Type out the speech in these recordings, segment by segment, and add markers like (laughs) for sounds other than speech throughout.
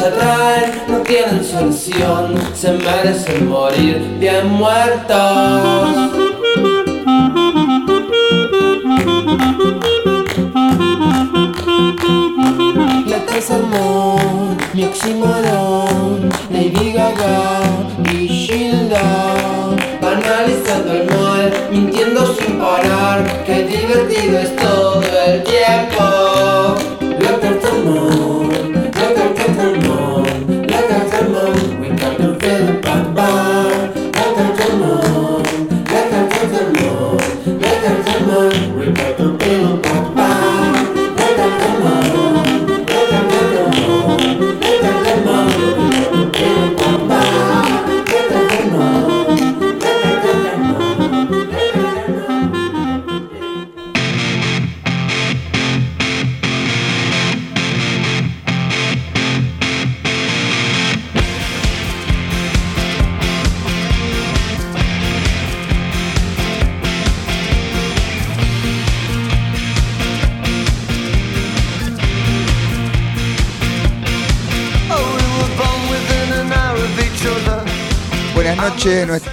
se atraen, no tienen solución, se merecen morir bien muertos. Oxymoron, Lady Gaga y Shilda. Analizando el mal, mintiendo sin parar, qué divertido es todo el tiempo.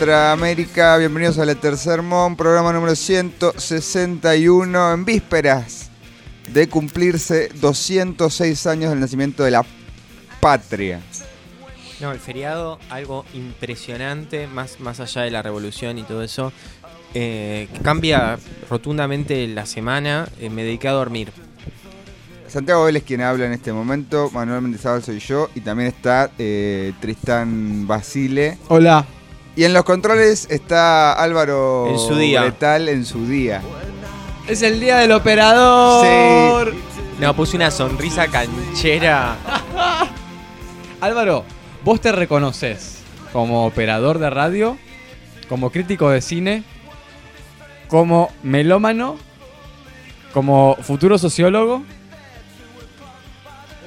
Noches, nuestra América. Bienvenidos a La Tercermón, programa número 161, en vísperas de cumplirse 206 años del nacimiento de la patria. No, el feriado, algo impresionante, más, más allá de la revolución y todo eso. eh, cambia rotundamente la semana. eh, me dediqué a dormir. Santiago Vélez quien habla en este momento, Manuel Mendizábal soy yo y también está eh, Tristán Basile. Hola. Y en los controles está Álvaro En su día. Bretal en su día. Es el día del operador. No, puse una sonrisa canchera. (laughs) Álvaro, vos te reconoces como operador de radio, como crítico de cine, como melómano, como futuro sociólogo.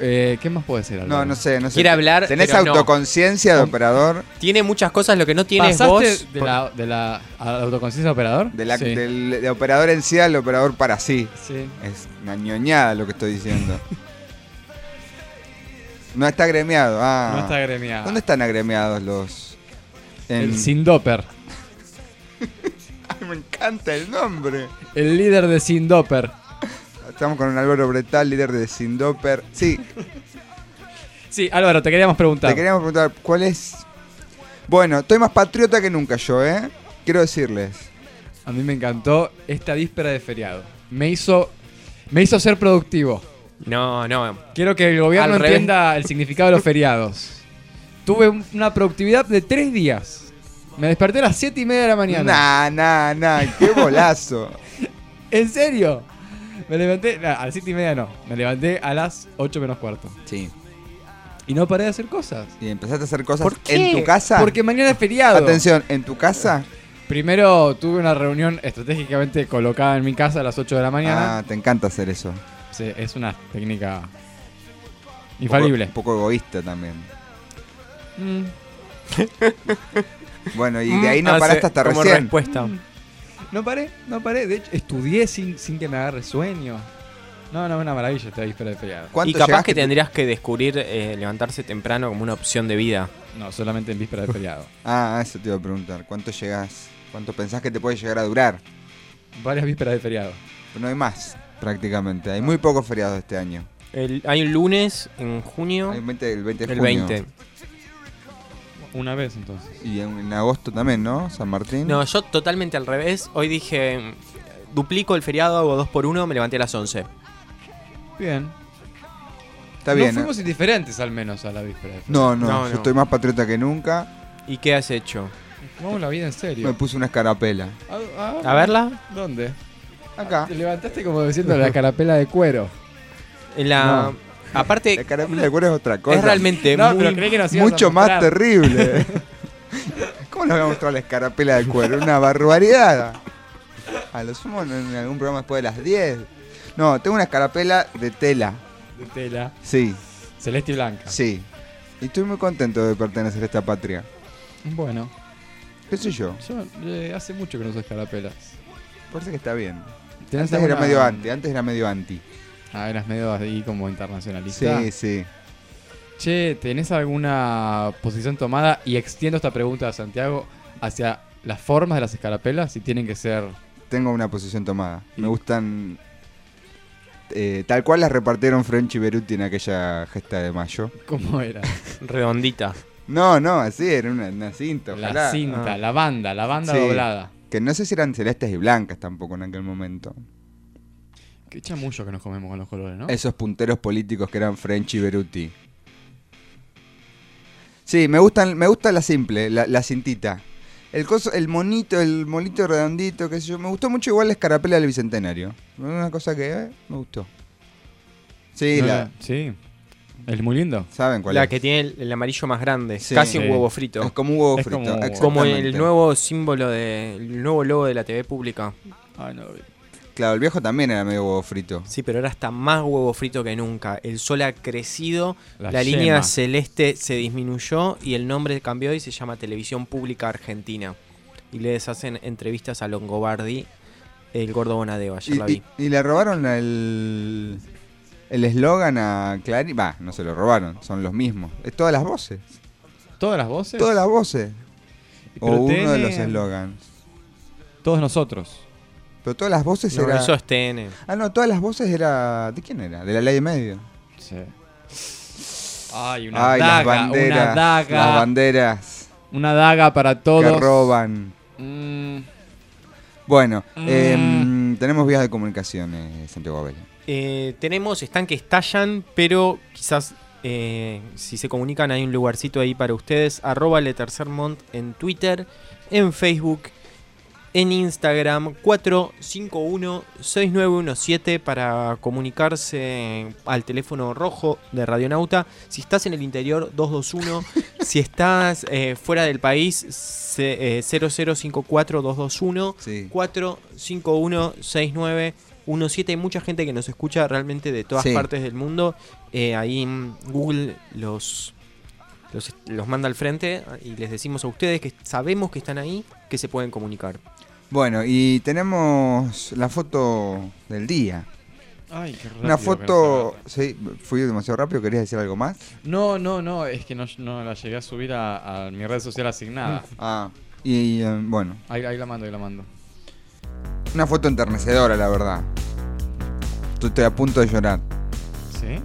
Eh, ¿Qué más puede ser? No, no sé, no sé. Quiere hablar, ¿Tenés pero no. autoconciencia de operador? Tiene muchas cosas, lo que no tienes ¿Pasaste vos. de la, de la autoconciencia de operador? De la- Sí. del de operador en sí al operador para sí. Sí. Es una ñoñada lo que estoy diciendo. No está agremiado. Ah. No está agremiado. ¿Dónde están agremiados los? En... El Sindoper. (laughs) Ay, me encanta el nombre. El líder de Sindoper. Estamos con un Álvaro Bretal, líder de Sindoper. Sí, Sí, Álvaro, te queríamos preguntar. te queríamos preguntar, ¿cuál es? Bueno, estoy más patriota que nunca yo, ¿eh? Quiero decirles. A mí me encantó esta víspera de feriado. Me hizo, me hizo ser productivo. No, no. Quiero que el gobierno Al revés. entienda el significado de los feriados. Tuve un- una productividad de tres días. Me desperté a las siete y media de la mañana. Nah, nah, nah, qué bolazo. (laughs) ¿En serio? Me levanté, nah, a las siete y media no. Me levanté a las 8 menos cuarto. Sí. Y no paré de hacer cosas. Y empezaste a hacer cosas ¿Por qué? en tu casa. Porque mañana es feriado. Atención, en tu casa. Primero tuve una reunión estratégicamente colocada en mi casa a las 8 de la mañana. Ah, te encanta hacer eso. Sí, es una técnica infalible. Un poco, un poco egoísta también. Mm. (laughs) Bueno, y de ahí no Hace paraste hasta como recién. respuesta. No paré, no paré. De hecho, estudié sin, sin que me agarre sueño. No, no, una maravilla esta víspera de feriado. ¿Cuánto Y capaz que tendrías que descubrir eh, levantarse temprano como una opción de vida. No, solamente en víspera de feriado. Ah, eso te iba a preguntar. ¿Cuánto llegás? ¿Cuánto pensás que te puede llegar a durar? Varias vísperas de feriado. No hay más, prácticamente. Hay muy pocos feriados este año. El- hay un lunes en junio, Hay un 20 el 20 de el junio. 20. Una vez entonces. Y en, en agosto también, ¿no? San Martín. No, yo totalmente al revés. Hoy dije, mm, duplico el feriado, hago dos por uno, me levanté a las 11. Bien. Está bien. Fuimos indiferentes al menos a la víspera de. No, no, No, yo no. estoy más patriota que nunca. ¿Y qué has hecho? Tomamos la vida en Me serio. puse una escarapela. Ah, ¿A verla? ¿Dónde? Acá. Te levantaste como diciendo la carapela de cuero. En la... Aparte, La escarapela de cuero es otra cosa. es realmente No, muy... pero creí que nos mucho más terrible. (laughs) ¿Cómo le voy a mostrar la escarapela de cuero? Una barbaridad. A lo sumo en algún programa después de las 10. No, tengo una escarapela de tela. De tela. Sí, Celeste y blanca. sí. Y estoy muy contento de pertenecer a esta patria. Bueno, ¿Qué sé yo? yo eh, hace mucho que no uso escarapelas. Parece que está bien. ¿Tenés Antes era medio anti, antes era medio anti. Ah, eras medio ahí como internacionalista. Sí, sí. Che, ¿tenés alguna posición tomada? Y extiendo esta pregunta a Santiago hacia las formas de las escarapelas, si tienen que ser... Tengo una posición tomada. Me gustan eh, tal cual las repartieron French y Beruti en aquella gesta de mayo. ¿Cómo era? (laughs) Redondita. No, no, así era una, una cinta. La ojalá. cinta, Ah. la banda, la banda Sí. doblada. Que no sé si eran celestes y blancas tampoco en aquel momento. Qué chamullo que nos comemos con los colores, ¿no? Esos punteros políticos que eran French y Beruti. Sí, me gustan, me gusta la simple, la, la cintita. El coso, el monito, el monito redondito, qué sé yo. Me gustó mucho igual la escarapela del bicentenario. Una cosa que eh, me gustó. Sí, No, la, Sí. Es muy lindo. ¿saben cuál La es? que tiene el, el amarillo más grande. Sí. Casi un huevo frito. Es como un huevo Es frito. como- Como el nuevo símbolo de. El nuevo logo de la TV pública. Ay, no lo vi. Claro, el viejo también era medio huevo frito. Sí, pero ahora está más huevo frito que nunca. El sol ha crecido, La la, línea celeste se disminuyó y el nombre cambió y se llama Televisión Pública Argentina. Y les hacen entrevistas a Longobardi, el gordo Bonadeo. Ayer la Y, vi. y- y le robaron el el eslogan a Clarín. Va, no se lo robaron, son los mismos. Es todas las voces. ¿Todas las voces? Todas las voces. O uno de los eslogans. Todos nosotros. Pero todas las voces No, era. eso es TN. Ah, no, todas las voces era. ¿De quién era? De la ley de medio. Sí. Ay, una Ay, daga, las banderas. una daga. Las banderas Una daga para todos. que roban. Mm, Bueno, Mm. em, tenemos vías de comunicación, eh, Santiago Abel. Eh, tenemos, están que estallan, pero quizás eh, si se comunican hay un lugarcito ahí para ustedes. Arroba Le Tercer Mont en Twitter, en Facebook, en Instagram 451-6917 para comunicarse al teléfono rojo de Radionauta. Si estás en el interior, 221. (laughs) si estás eh, fuera del país, eh, 0054-221. Sí. 4516917 Hay mucha gente que nos escucha realmente de todas Sí. partes del mundo. Eh, ahí Google los, los, los manda al frente y les decimos a ustedes que sabemos que están ahí, que se pueden comunicar. Bueno, y tenemos la foto del día. Ay, qué rápido Una foto. Sí, fui demasiado rápido, ¿querías decir algo más? No, no, no, es que no, no la llegué a subir a, a mi red social asignada. (laughs) Ah, y eh, bueno, Ahí, ahí la mando, ahí la mando. una foto enternecedora, la verdad. Estoy a punto de llorar. ¿Sí?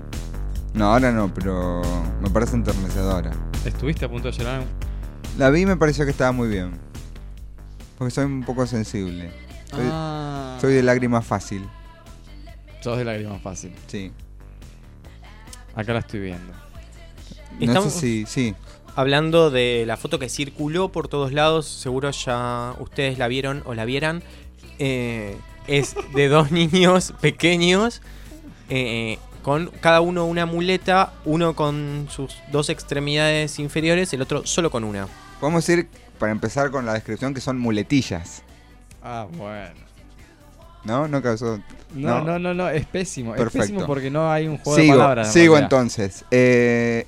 No, ahora no, pero me parece enternecedora. ¿Estuviste a punto de llorar? La vi y me pareció que estaba muy bien. Porque soy un poco sensible. Soy, Ah. soy de lágrima fácil, Sos de lágrimas fácil. sí. Acá la estoy viendo. No Estamos- sé si, sí. Hablando de la foto que circuló por todos lados, seguro ya ustedes la vieron o la vieran. Eh, es de (laughs) dos niños pequeños, eh, con cada uno una muleta, uno con sus dos extremidades inferiores, el otro solo con una. Podemos decir, para empezar con la descripción, que son muletillas. Ah, bueno. ¿No? No causó. No, no, no, no, es pésimo. Perfecto. Es pésimo porque no hay un juego de Sigo, palabras. sigo entonces. Eh,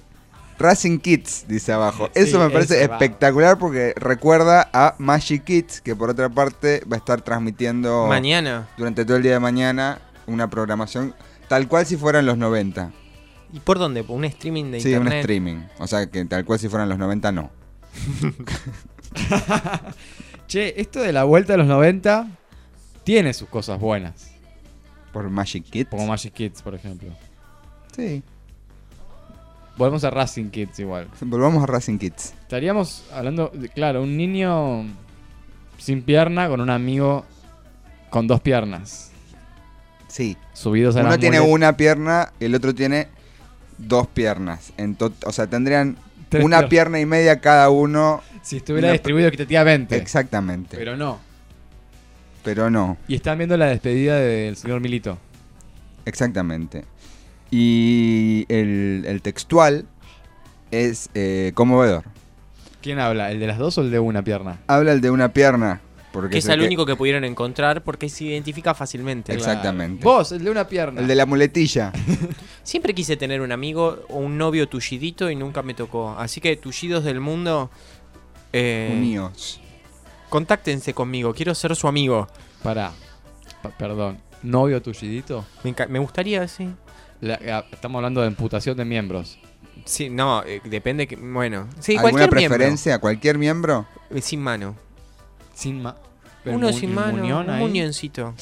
Racing Kids, dice abajo. Sí, Eso me parece va. espectacular porque recuerda a Magic Kids, que por otra parte va a estar transmitiendo Mañana. durante todo el día de mañana una programación tal cual si fueran los 90. ¿Y por dónde? ¿Por un streaming de Sí, un internet? streaming. O sea, que tal cual si fueran los 90, no. (laughs) (laughs) Che, esto de la vuelta de los 90 tiene sus cosas buenas. Por Magic Kids. Como Magic Kids, por ejemplo. Sí. Volvemos a Racing Kids igual. Volvamos a Racing Kids. Estaríamos hablando, de, claro, un niño sin pierna con un amigo con dos piernas. Sí. Subidos a Uno tiene una pierna y el otro tiene dos piernas. En o sea, tendrían Tres una pierna y media cada uno. Si estuviera una- distribuido equitativamente. Exactamente. Pero, Pero no. no. Y están viendo la despedida del señor Milito. Exactamente. Y el, el textual es eh, conmovedor. ¿Quién habla? ¿El de las dos o el de una pierna? Habla el de una pierna, Porque Que es el el que- único que pudieron encontrar porque se identifica fácilmente. Exactamente. Vos, el de una pierna. El de la muletilla. (laughs) Siempre quise tener un amigo o un novio tullidito y nunca me tocó. Así que tullidos del mundo, eh, Unidos. contáctense conmigo. Quiero ser su amigo. Pará. Pa- perdón. ¿Novio tullidito? Me, gustaría, sí. La- estamos hablando de amputación de miembros. Sí, no, eh, depende que. Bueno, sí, ¿Alguna cualquier miembro. preferencia a cualquier miembro? Eh, Sin mano. Sin ma Uno sin mano, un muñoncito.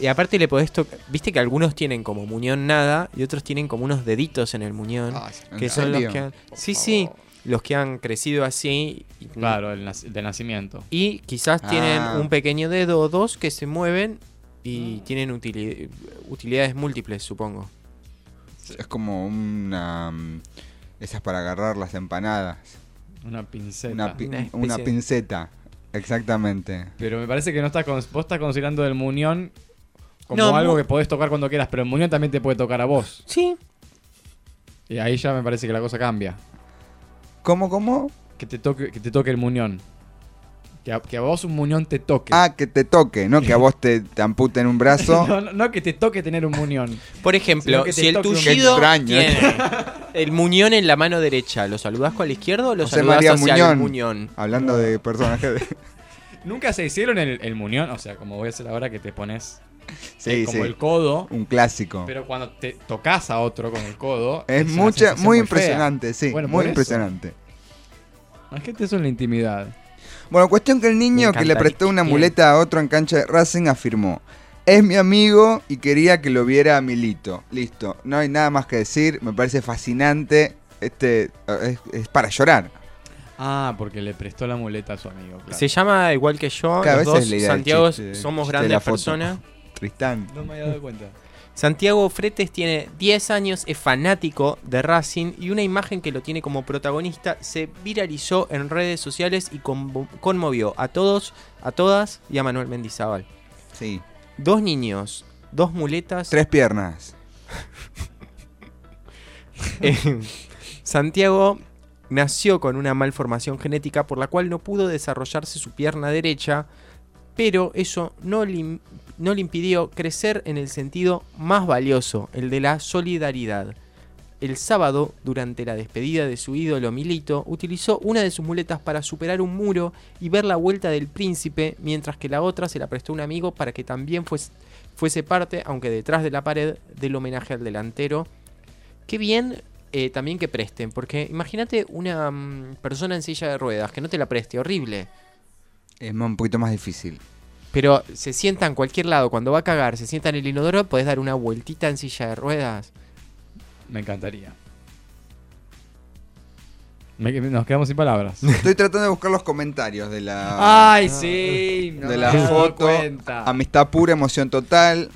Y aparte le podés tocar. Viste que algunos tienen como muñón nada y otros tienen como unos deditos en el muñón. Ah, ¿En que son los que han. Por Sí, sí. favor. Los que han crecido así. y- Claro, el nac- de nacimiento. Y quizás tienen Ah. un pequeño dedo o dos que se mueven y tienen utili- utilidades múltiples, supongo. Es como una... mm, Esas para agarrar las empanadas. Una pinceta. Una, pi- Una especie una de- pinceta. Exactamente. Pero me parece que no estás con- vos estás considerando el muñón como No, algo que podés tocar cuando quieras, pero el muñón también te puede tocar a vos. Sí. Y ahí ya me parece que la cosa cambia. ¿Cómo, cómo? Que te toque, que te toque el muñón. Que a, que a vos un muñón te toque. Ah, que te toque, no que a vos te, te amputen un brazo. (laughs) no, no, no que te toque tener un muñón. Por ejemplo, si el tullido Qué extraño, tiene (laughs) el muñón en la mano derecha, ¿lo saludás con la izquierda o lo José saludás María hacia Muñón. el muñón? Hablando de personajes de... (laughs) Nunca se hicieron el, el muñón, o sea, como voy a hacer ahora que te pones Sí, eh, como sí. el codo, Un clásico. pero cuando te tocas a otro con el codo. es una mucha, muy fea. impresionante, sí. Bueno, muy impresionante. La gente eso es la intimidad. Bueno, cuestión que el niño que le prestó una muleta a otro en cancha de Racing afirmó. Es mi amigo y quería que lo viera a Milito. Listo. No hay nada más que decir. Me parece fascinante. Este es, es para llorar. Ah, porque le prestó la muleta a su amigo. claro. Se llama igual que yo, Cada los vez es dos la idea del Santiago chiste- somos chiste grandes personas. Tristán. No me había dado cuenta. (laughs) Santiago Fretes tiene 10 años, es fanático de Racing y una imagen que lo tiene como protagonista se viralizó en redes sociales y conmovió a todos, a todas y a Manuel Mendizábal. Sí. Dos niños, dos muletas. Tres piernas. (laughs) Eh, Santiago nació con una malformación genética por la cual no pudo desarrollarse su pierna derecha, pero eso no le, no le impidió crecer en el sentido más valioso, el de la solidaridad. El sábado, durante la despedida de su ídolo Milito, utilizó una de sus muletas para superar un muro y ver la vuelta del príncipe, mientras que la otra se la prestó a un amigo para que también fuese, fuese parte, aunque detrás de la pared, del homenaje al delantero. Qué bien eh, también que presten, porque imagínate una mm, persona en silla de ruedas que no te la preste, horrible. Es un poquito más difícil. Pero se sienta en cualquier lado, cuando va a cagar, se sienta en el inodoro, podés dar una vueltita en silla de ruedas. Me encantaría. Me- nos quedamos sin palabras. Estoy tratando de buscar los comentarios de la Ay, sí. no de me la dado foto. cuenta. Amistad pura, emoción total.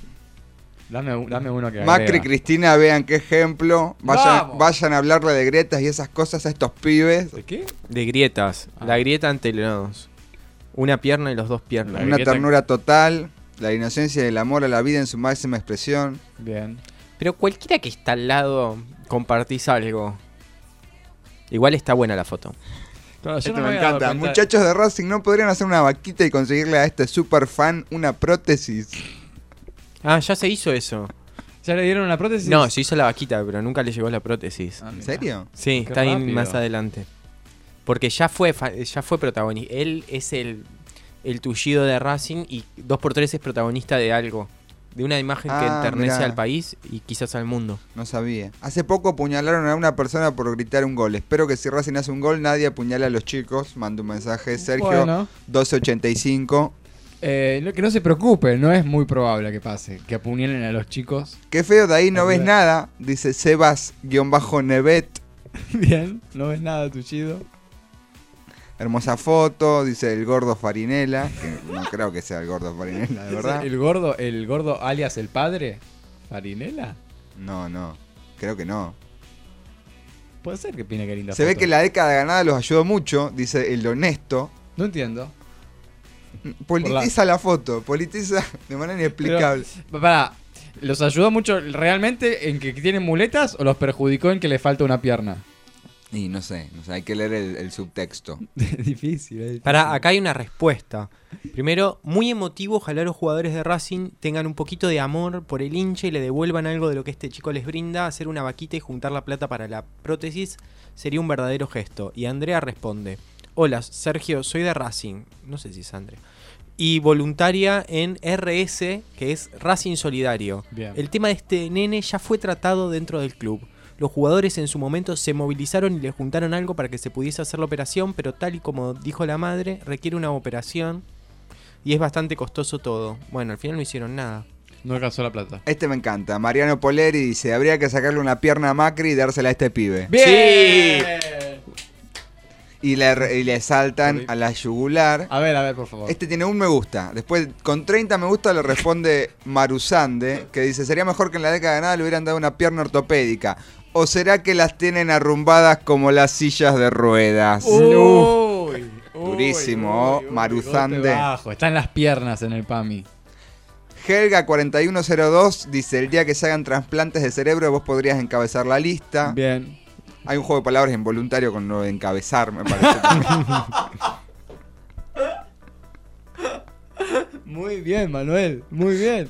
Dame, dame uno que Macri y agrega. Cristina, vean qué ejemplo. Vayan, Vamos. vayan a hablarle de grietas y esas cosas a estos pibes. ¿De qué? De grietas. Ah. La grieta ante los. Una pierna y los dos piernas. La Una grieta- ternura total. La inocencia y el amor a la vida en su máxima expresión. Bien. Pero cualquiera que está al lado, compartís algo. Igual está buena la foto. Claro, Esto no me encanta. Muchachos de Racing, ¿no podrían hacer una vaquita y conseguirle a este super fan una prótesis? Ah, ya se hizo eso. ¿Ya le dieron una prótesis? No, se hizo la vaquita, pero nunca le llegó la prótesis. Ah, ¿En serio? Sí, Qué está ahí más adelante. Porque ya fue, ya fue protagonista. Él es el, el tullido de Racing y 2x3 es protagonista de algo. De una imagen que Ah, enternece mirá. al país y quizás al mundo. No sabía. Hace poco apuñalaron a una persona por gritar un gol. Espero que si Racing hace un gol, nadie apuñale a los chicos. Mando un mensaje. Sergio, Bueno, 1285. eh, que no se preocupe, no es muy probable que pase. Que apuñalen a los chicos. Qué feo, de ahí no ves nada. Dice Sebas-Nevet. (laughs) Bien, no ves nada, tullido. Hermosa foto, dice el gordo Farinela. Que no creo que sea el gordo Farinela, de (laughs) verdad. ¿El gordo, el gordo alias el padre? ¿Farinela? No, no. Creo que no. Puede ser que opine que linda Se ve que la década ganada los ayudó mucho, dice el honesto. No entiendo. Politiza la... foto, politiza de manera inexplicable. Para, ¿los ayudó mucho realmente en que tienen muletas o los perjudicó en que le falta una pierna? Y no sé, no sé, hay que leer el, el subtexto. (laughs) es difícil, es difícil. Para, acá hay una respuesta. Primero, muy emotivo, ojalá los jugadores de Racing tengan un poquito de amor por el hincha y le devuelvan algo de lo que este chico les brinda. Hacer una vaquita y juntar la plata para la prótesis sería un verdadero gesto. Y Andrea responde, hola Sergio, soy de Racing. No sé si es Andrea. Y voluntaria en RS, que es Racing Solidario. Bien. El tema de este nene ya fue tratado dentro del club. Los jugadores en su momento se movilizaron y le juntaron algo para que se pudiese hacer la operación, pero tal y como dijo la madre, requiere una operación y es bastante costoso todo. Bueno, al final no hicieron nada. No alcanzó la plata. Este me encanta. Mariano Poleri dice, habría que sacarle una pierna a Macri y dársela a este pibe. ¡Bien! Y le, y le saltan a la yugular. A ver, a ver, por favor. Este tiene un me gusta. Después, con 30 me gusta, le responde Marusande, que dice, sería mejor que en la década de nada le hubieran dado una pierna ortopédica. ¿O será que las tienen arrumbadas como las sillas de ruedas? Uy, uy, Durísimo, uy, uy, Maruzande. Están las piernas en el PAMI. Helga4102 dice, el día que se hagan trasplantes de cerebro vos podrías encabezar la lista. Bien. Hay un juego de palabras involuntario con lo de encabezar, me parece. (laughs) Muy bien, Manuel. Muy bien.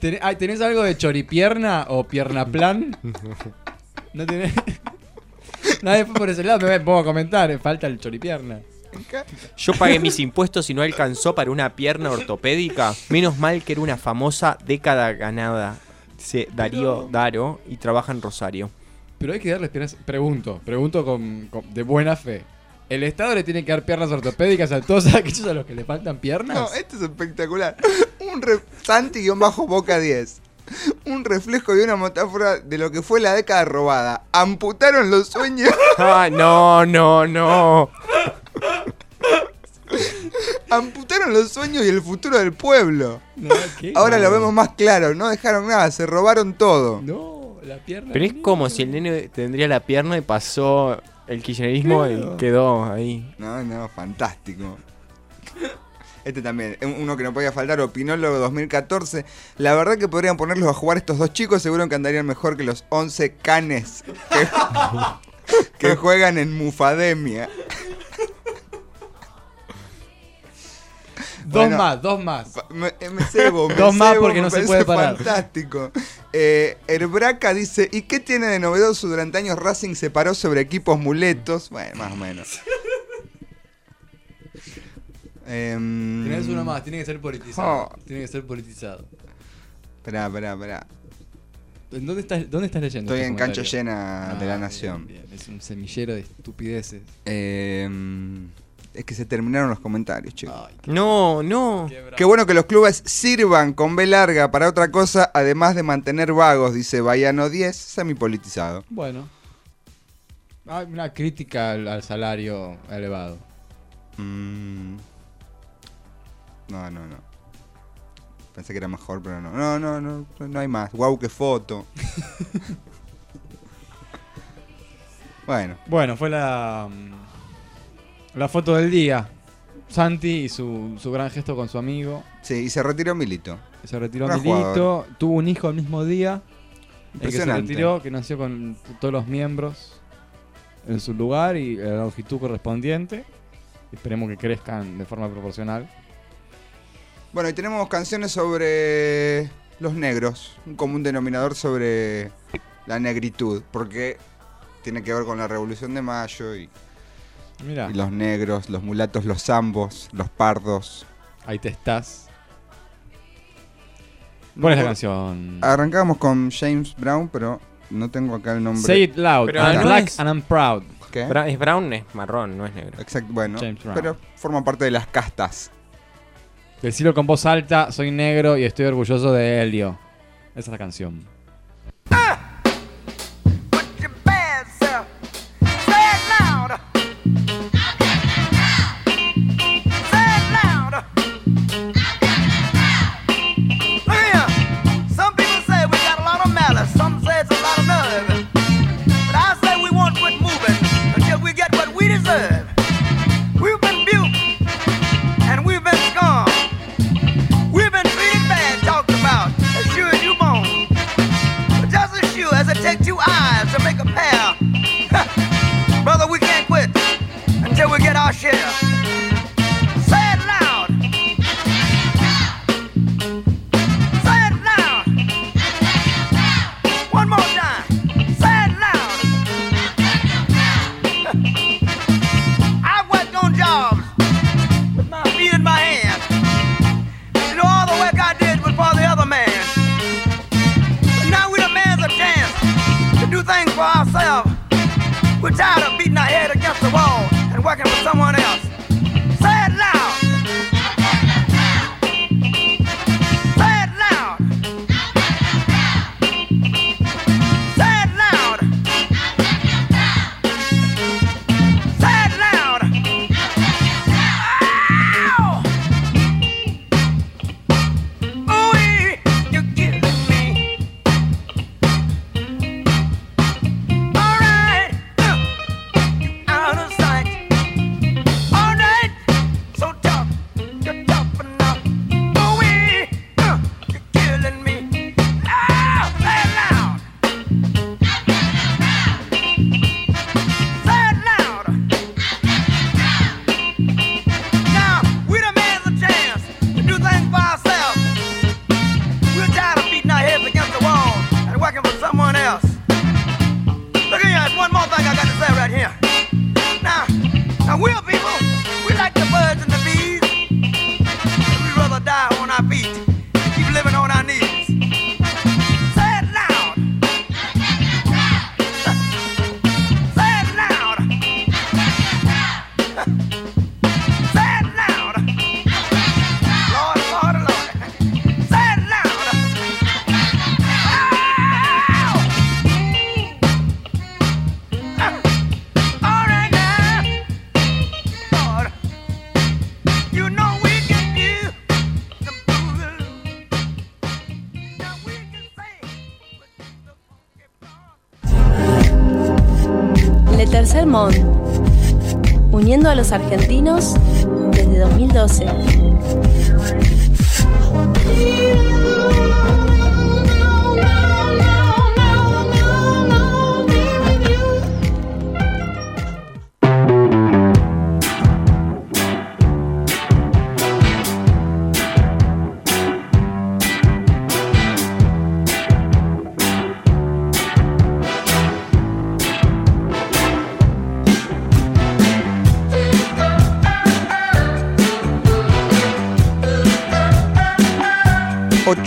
¿Ten- ay, ¿Tenés algo de choripierna o pierna plan? (laughs) ¿No tenés? (laughs) No, después por ese lado me pongo a comentar. eh, Falta el choripierna. Yo pagué mis impuestos y no alcanzó para una pierna ortopédica. Menos mal que era una famosa década ganada. Dice Darío Daro y trabaja en Rosario. Pero hay que darles piernas. Pregunto, pregunto con, con- de buena fe. ¿El Estado le tiene que dar piernas ortopédicas a todos (laughs) aquellos a los que le faltan piernas? No, esto es espectacular. Un re- Santi-Boca 10. Un reflejo y una metáfora de lo que fue la década robada. Amputaron los sueños. (laughs) Ah, no, no, no. Amputaron los sueños y el futuro del pueblo. No, ¿qué? Ahora No. lo vemos más claro. No dejaron nada, se robaron todo. No, la pierna. Pero es como si el nene tendría la pierna y pasó el kirchnerismo Claro. y quedó ahí. No, no, fantástico. Este también, un- uno que no podía faltar, Opinólogo 2014. La verdad que podrían ponerlos a jugar estos dos chicos, seguro que andarían mejor que los 11 canes que, (laughs) que juegan en Mufademia. Dos Bueno. más, dos más. Pa- Me, me cebo, me Dos más cebo, porque me no se puede parar. Fantástico. Eh, Herbraca dice: ¿Y qué tiene de novedoso? Durante años Racing se paró sobre equipos muletos. Bueno, más o menos. (laughs) Em, Tenés uno más, tiene que ser politizado. Oh. Tiene que ser politizado. Esperá, esperá, esperá. ¿En dónde estás, dónde estás leyendo? Estoy este en cancha comentario? llena Ah, de la bien, nación. bien. Es un semillero de estupideces. Em, es que se terminaron los comentarios, chicos. No, no. qué bueno que los clubes sirvan con B larga para otra cosa, además de mantener vagos, dice Bayano 10, semipolitizado. Bueno. Hay una crítica al, al salario elevado. Mm. No, no, no. Pensé que era mejor, pero no. No, no, no, no hay más. Guau, qué foto. (laughs) bueno, Bueno, fue la. La foto del día. Santi y su, su gran gesto con su amigo. sí, y se retiró Milito. Se retiró Gran Milito. Tuvo un hijo el mismo día. El que se retiró, que nació con todos los miembros en su lugar y la longitud correspondiente. Esperemos que crezcan de forma proporcional. Bueno, y tenemos canciones sobre los negros, un común denominador sobre la negritud, porque tiene que ver con la Revolución de Mayo y, Mira, y los negros, los mulatos, los zambos, los pardos. ahí te estás. No ¿Cuál es la canción? Arrancamos con James Brown, pero no tengo acá el nombre. Say it loud. Pero I'm no black es- and I'm proud. ¿Qué? Bra- es brown, es marrón, no es negro. Exacto, bueno, James Brown. pero forma parte de las castas. Decirlo con voz alta, soy negro y estoy orgulloso de Helio. Esa es la canción. Uniendo a los argentinos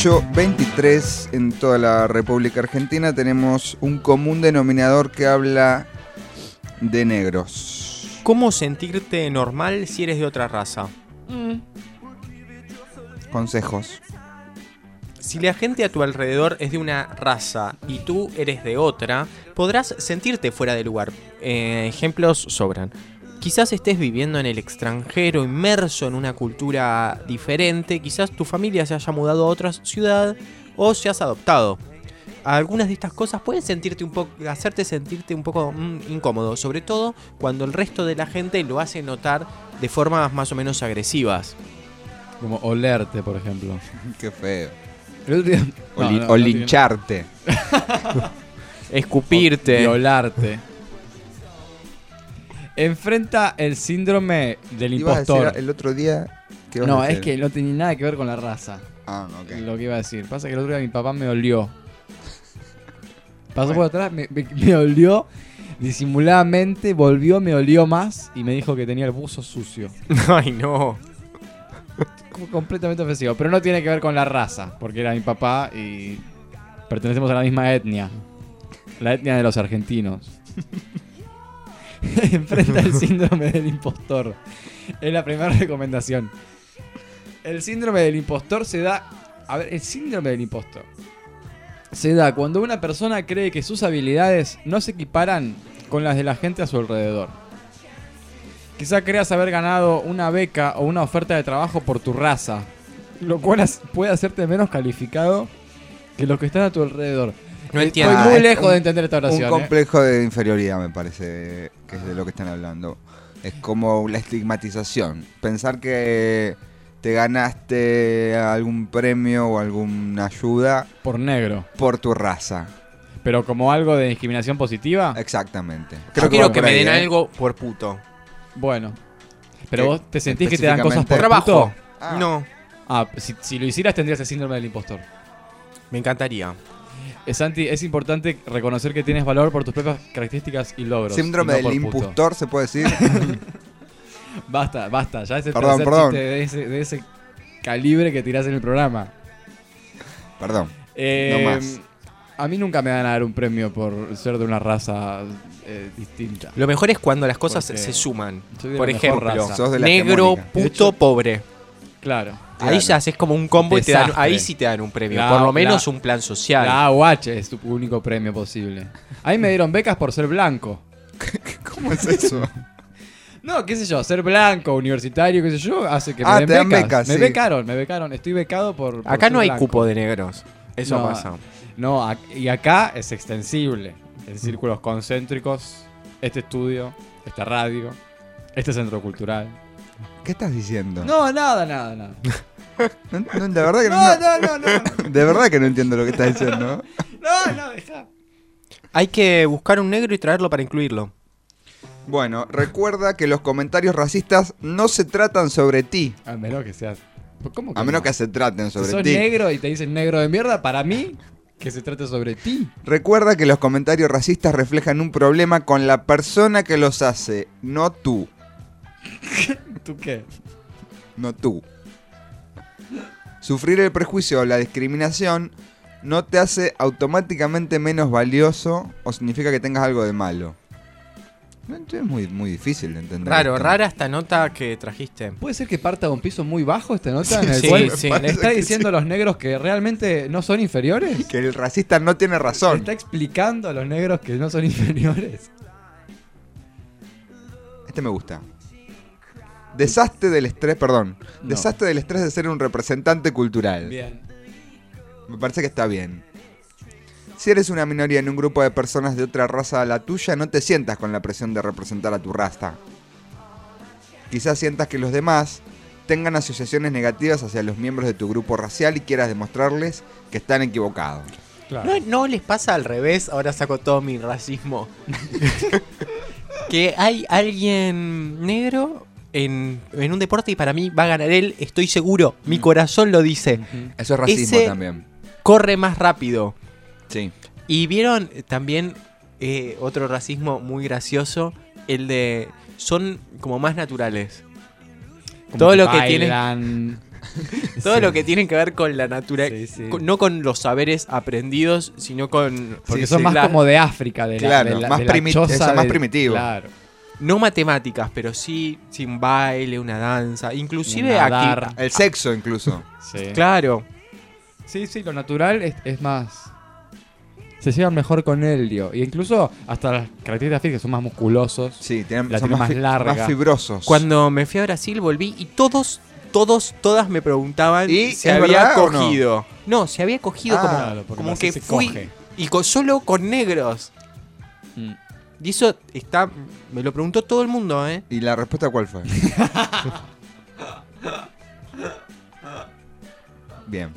...8.23 en toda la República Argentina... ...tenemos un común denominador que habla de negros. ¿Cómo sentirte normal si eres de otra raza? Consejos. Si la gente a tu alrededor es de una raza y tú eres de otra, podrás sentirte fuera de lugar. Eh, ejemplos sobran. Quizás estés viviendo en el extranjero, inmerso en una cultura diferente, quizás tu familia se haya mudado a otra ciudad o seas adoptado. Algunas de estas cosas pueden sentirte un poco, hacerte sentirte un poco mm, incómodo, sobre todo cuando el resto de la gente lo hace notar de formas más o menos agresivas. Como olerte, por ejemplo. (laughs) Qué feo. O, No, li- no, o no tiene- lincharte. (laughs) Escupirte. Violarte. Enfrenta el síndrome del Ibas a decir impostor. el otro día... ¿qué ibas a No, es que no tenía nada que ver con la raza. Ah, ok. Lo que iba a decir. Pasa que el otro día mi papá me olió. Pasó por atrás, me, me- me olió disimuladamente, volvió, me olió más y me dijo que tenía el buzo sucio. (laughs) Ay, no. Como completamente ofensivo. Pero no tiene que ver con la raza, porque era mi papá y pertenecemos a la misma etnia. La etnia de los argentinos. (laughs) (laughs) Enfrenta el síndrome del impostor. Es la primera recomendación. El síndrome del impostor se da. A ver, el síndrome del impostor se da cuando una persona cree que sus habilidades no se equiparan con las de la gente a su alrededor. Quizá creas haber ganado una beca o una oferta de trabajo por tu raza, lo cual puede hacerte menos calificado que los que están a tu alrededor. No Estoy entiendo. muy Ah, es lejos un- de entender esta oración. Un ¿eh? complejo de inferioridad, me parece, que es de lo que están hablando. Es como la estigmatización. Pensar que te ganaste algún premio o alguna ayuda Por negro. por tu raza. Pero como algo de discriminación positiva, Exactamente. Yo va quiero que me ahí, den ¿eh? algo por puto. bueno. Pero ¿Qué? vos te sentís que te dan cosas por Trabajo. puto? Ah. No, Ah, si, si lo hicieras tendrías el síndrome del impostor. me encantaría. Eh, Santi, es importante reconocer que tienes valor por tus propias características y logros. Síndrome y no del impostor, se puede decir. (laughs) Basta, basta. Ya es el Perdón, tercer perdón. chiste de ese, de ese calibre que tirás en el programa. Perdón. Eh, No más. A mí nunca me van a dar un premio por ser de una raza eh, distinta. Lo mejor es cuando las cosas Porque se suman. Por ejemplo, raza. Sos de la negro, puto, hecho- pobre. Claro. Ahí Claro. ya haces como un combo y te dan, ahí sí te dan un premio. La- por lo menos la- un plan social. La AUH es tu único premio posible. A mí me dieron becas por ser blanco. (laughs) ¿Cómo es eso? No, qué sé yo, ser blanco, universitario, qué sé yo, hace que me Ah, den te dan becas. me sí. becaron, me becaron. Estoy becado por. por Acá ser no hay blanco. cupo de negros. Eso No, pasa. No, y acá es extensible. En círculos concéntricos, este estudio, esta radio, este centro cultural. ¿Qué estás diciendo? No, nada, nada, nada. (laughs) No, no, de verdad que no, No, no, no, no. (laughs) De verdad que no entiendo lo que estás diciendo. (laughs) No, no, deja. Hay que buscar un negro y traerlo para incluirlo. Bueno, recuerda que los comentarios racistas no se tratan sobre ti. A menos que seas. ¿Cómo que A menos no? que se traten Si sobre sos ti. negro y te dicen negro de mierda, para mí, que se trate sobre ti. Recuerda que los comentarios racistas reflejan un problema con la persona que los hace, no tú, ¿Tú qué? no tú. Sufrir el prejuicio o la discriminación no te hace automáticamente menos valioso o significa que tengas algo de malo. No, Es muy, muy difícil de entender. Raro, esto. rara esta nota que trajiste. ¿Puede ser que parta de un piso muy bajo esta nota en el Sí, cual sí. le está diciendo a los negros que realmente no son inferiores? Que el racista no tiene ¿Le razón. está explicando a los negros que no son inferiores? Este me gusta. Desastre del estrés, perdón. No. Desastre del estrés de ser un representante cultural. Bien. Me parece que está bien. Si eres una minoría en un grupo de personas de otra raza a la tuya, no te sientas con la presión de representar a tu raza. Quizás sientas que los demás tengan asociaciones negativas hacia los miembros de tu grupo racial y quieras demostrarles que están equivocados. Claro. ¿No, no les pasa al revés? Ahora saco todo mi racismo. (laughs) (laughs) que hay alguien negro en, en un deporte y para mí va a ganar él, estoy seguro. Mi corazón lo dice. Eso es racismo Ese- también. Corre más rápido. Sí. Y vieron eh, también eh, otro racismo muy gracioso, el de son como más naturales. Como todo lo que tiene- bailan. (laughs) Todo Sí. lo que tiene que ver con la naturaleza, Sí, sí. no con los saberes aprendidos, sino con Porque Sí, son sí, más como de África, de la, Claro, de la- más de la primi- choza eso, más primitivo. Claro. No matemáticas, pero sí sin baile, una danza, inclusive Nadar. aquí. El sexo incluso. (laughs) Sí. Claro, Sí, sí, lo natural es, es más. Se llevan mejor con helio. Y incluso hasta las características físicas son más musculosos. Sí, tienen, La son más, larga. más fibrosos. cuando me fui a Brasil volví y todos, todos, todas me preguntaban ¿Y si había no? cogido. No? se había cogido Ah, como, Claro, que fui coge. y con- solo con negros. Y eso está, me lo preguntó todo el mundo, ¿eh? ¿Y la respuesta cuál fue? (laughs) Bien.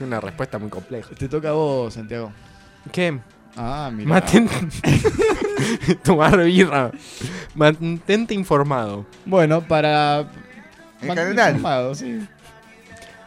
Una respuesta muy compleja. Te toca a vos, Santiago. ¿Qué? Ah, mira. Mantente. (laughs) Tomar birra. Mantente informado. Bueno, para. En general. informado, sí.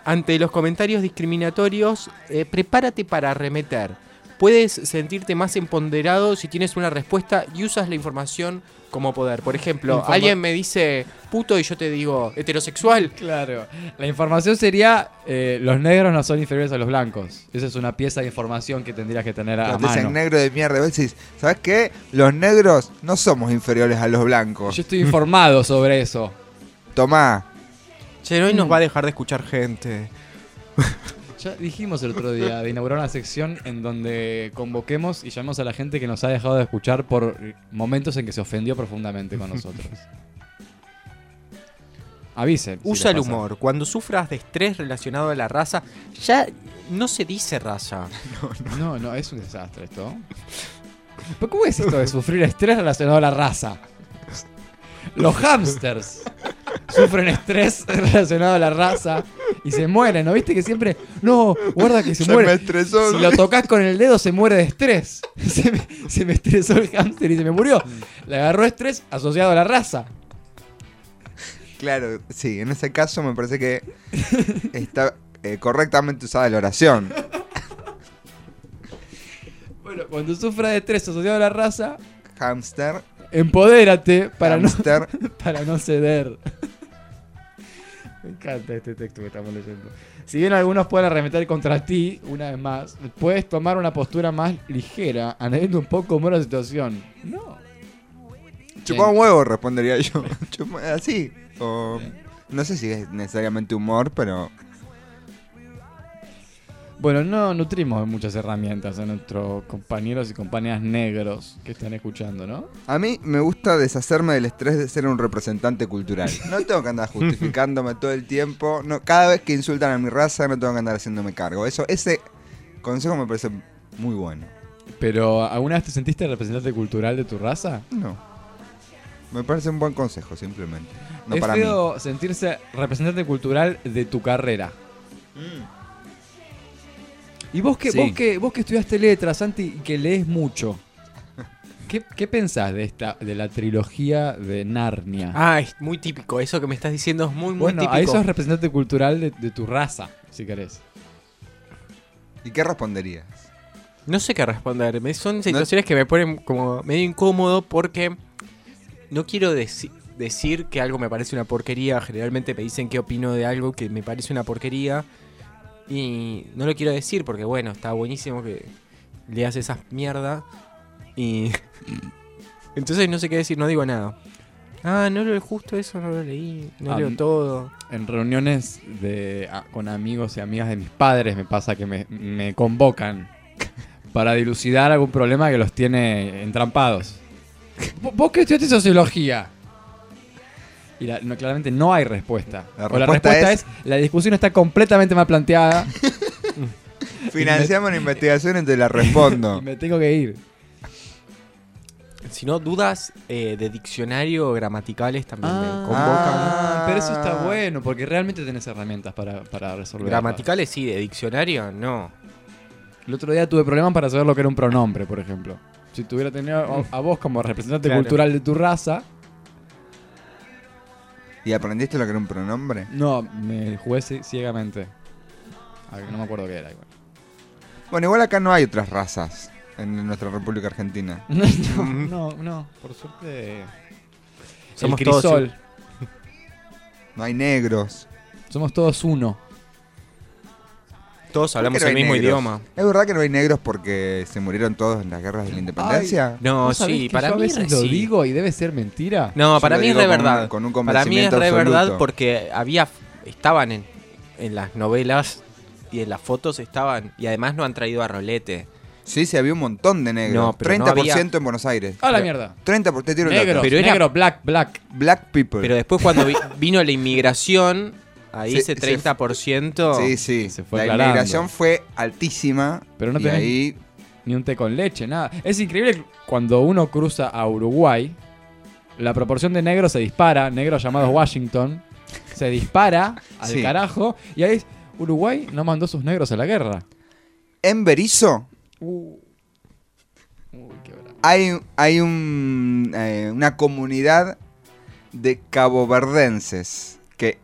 Ante los comentarios discriminatorios, eh, prepárate para arremeter. Puedes sentirte más empoderado si tienes una respuesta y usas la información como poder. Por ejemplo, Informa- alguien me dice puto y yo te digo heterosexual. Claro. La información sería: eh, los negros no son inferiores a los blancos. Esa es una pieza de información que tendrías que tener a, Cuando te mano. dicen negro de mierda, vos decís, ¿sabes qué? Los negros no somos inferiores a los blancos. Yo estoy informado sobre eso. Tomá. Che, hoy Mm. nos va a dejar de escuchar gente. (laughs) Ya dijimos el otro día de inaugurar una sección en donde convoquemos y llamemos a la gente que nos ha dejado de escuchar por momentos en que se ofendió profundamente con nosotros. Avisen. si Usa el humor. Cuando sufras de estrés relacionado a la raza, ya no se dice raza. No, no, es un desastre esto. ¿Pero cómo es esto de sufrir estrés relacionado a la raza? Los hamsters sufren estrés (laughs) relacionado a la raza y se mueren, ¿no? ¿Viste que siempre... No, guarda que se, Se muere. me estresó. Si lo tocas con el dedo se muere de estrés. (laughs) Se me, se me estresó el hámster y se me murió. Le agarró estrés asociado a la raza. Claro, sí, en ese caso me parece que está eh, correctamente usada la oración. Bueno, cuando sufra de estrés asociado a la raza, Hamster, empodérate para no, (laughs) para no ceder. Me encanta este texto que estamos leyendo. Si bien algunos pueden arremeter contra ti, una vez más, puedes tomar una postura más ligera, añadiendo un poco humor a la situación. No. Chupá un huevo, respondería yo. (laughs) Chupa- Así. O, no sé si es necesariamente humor, pero Bueno, no nutrimos muchas herramientas a nuestros compañeros y compañeras negros que están escuchando, ¿no? a mí me gusta deshacerme del estrés de ser un representante cultural. No tengo que andar (laughs) justificándome todo el tiempo. No, cada vez que insultan a mi raza no tengo que andar haciéndome cargo. Eso, ese consejo me parece muy bueno. Pero, ¿alguna vez te sentiste representante cultural de tu raza? No. Me parece un buen consejo, simplemente. No es para mí. sentirse representante cultural de tu carrera. Y vos que, Sí. vos que, vos que estudiaste letras, Santi, y que lees mucho. (laughs) ¿Qué, qué pensás de esta, de la trilogía de Narnia? Ah, es muy típico. Eso que me estás diciendo es muy, muy bueno, típico. a eso es representante cultural de, de tu raza, si querés. ¿Y qué responderías? No sé qué responder. Son situaciones que me ponen como medio incómodo porque no quiero deci- decir que algo me parece una porquería. Generalmente me dicen qué opino de algo que me parece una porquería. Y no lo quiero decir porque, bueno, está buenísimo que leas esas mierdas. Y. (laughs) Entonces no sé qué decir, no digo nada. Ah, no lo justo eso, no lo leí. No Ah, leo m- todo. En reuniones de, a- con amigos y amigas de mis padres me pasa que me, me convocan (laughs) para dilucidar algún problema que los tiene entrampados. ¿Vos- ¿Vos qué estudiaste sociología? Y la- no, claramente no hay respuesta. La o la respuesta es- es, la discusión está completamente mal planteada. (laughs) Financiamos una investigación y te la respondo. (laughs) Y me tengo que ir. Si no, dudas eh, de diccionario gramaticales también me convocan. Ah. pero eso está bueno, porque realmente tenés herramientas para, para resolver. Gramaticales sí, de diccionario no. El otro día tuve problemas para saber lo que era un pronombre, por ejemplo. Si tuviera tenido a, a vos como representante Claro. cultural de tu raza, ¿Y aprendiste lo que era un pronombre? no, me jugué ci- ciegamente. A ver, no me acuerdo qué era. igual. Bueno, igual acá no hay otras razas en nuestra República Argentina. (laughs) no, no, no, por suerte. Somos el todos crisol. No hay negros. Somos todos uno. Todos hablamos ¿Por qué el mismo negros? idioma. ¿Es verdad que no hay negros porque se murieron todos en las guerras de la independencia? No, ¿Vos sabés sí, para yo a mí veces re lo sí. digo y debe ser mentira. No, Yo para mí es re con un- verdad. con un para mí es re verdad absoluto. porque había estaban en, en las novelas y en las fotos estaban y además no han traído a Rolete. Sí, sí, había un montón de negros. No, pero no 30% había- en Buenos Aires. A la mierda. 30%, te tiro el Negro, dato. Pero era- negro, black, black. Black people. Pero después cuando vi- vino la inmigración, ahí Sí, ese se- 30%... Sí, sí. Se fue la aclarando. inmigración fue altísima. Pero no y tenés- ahí Ni un té con leche, nada. Es increíble que cuando uno cruza a Uruguay, la proporción de negros se dispara, negros llamados Washington, se dispara al Sí. carajo, y ahí Uruguay no mandó sus negros a la guerra. en Berizo Uy, qué bravo. hay, hay un, eh, una comunidad de caboverdenses que,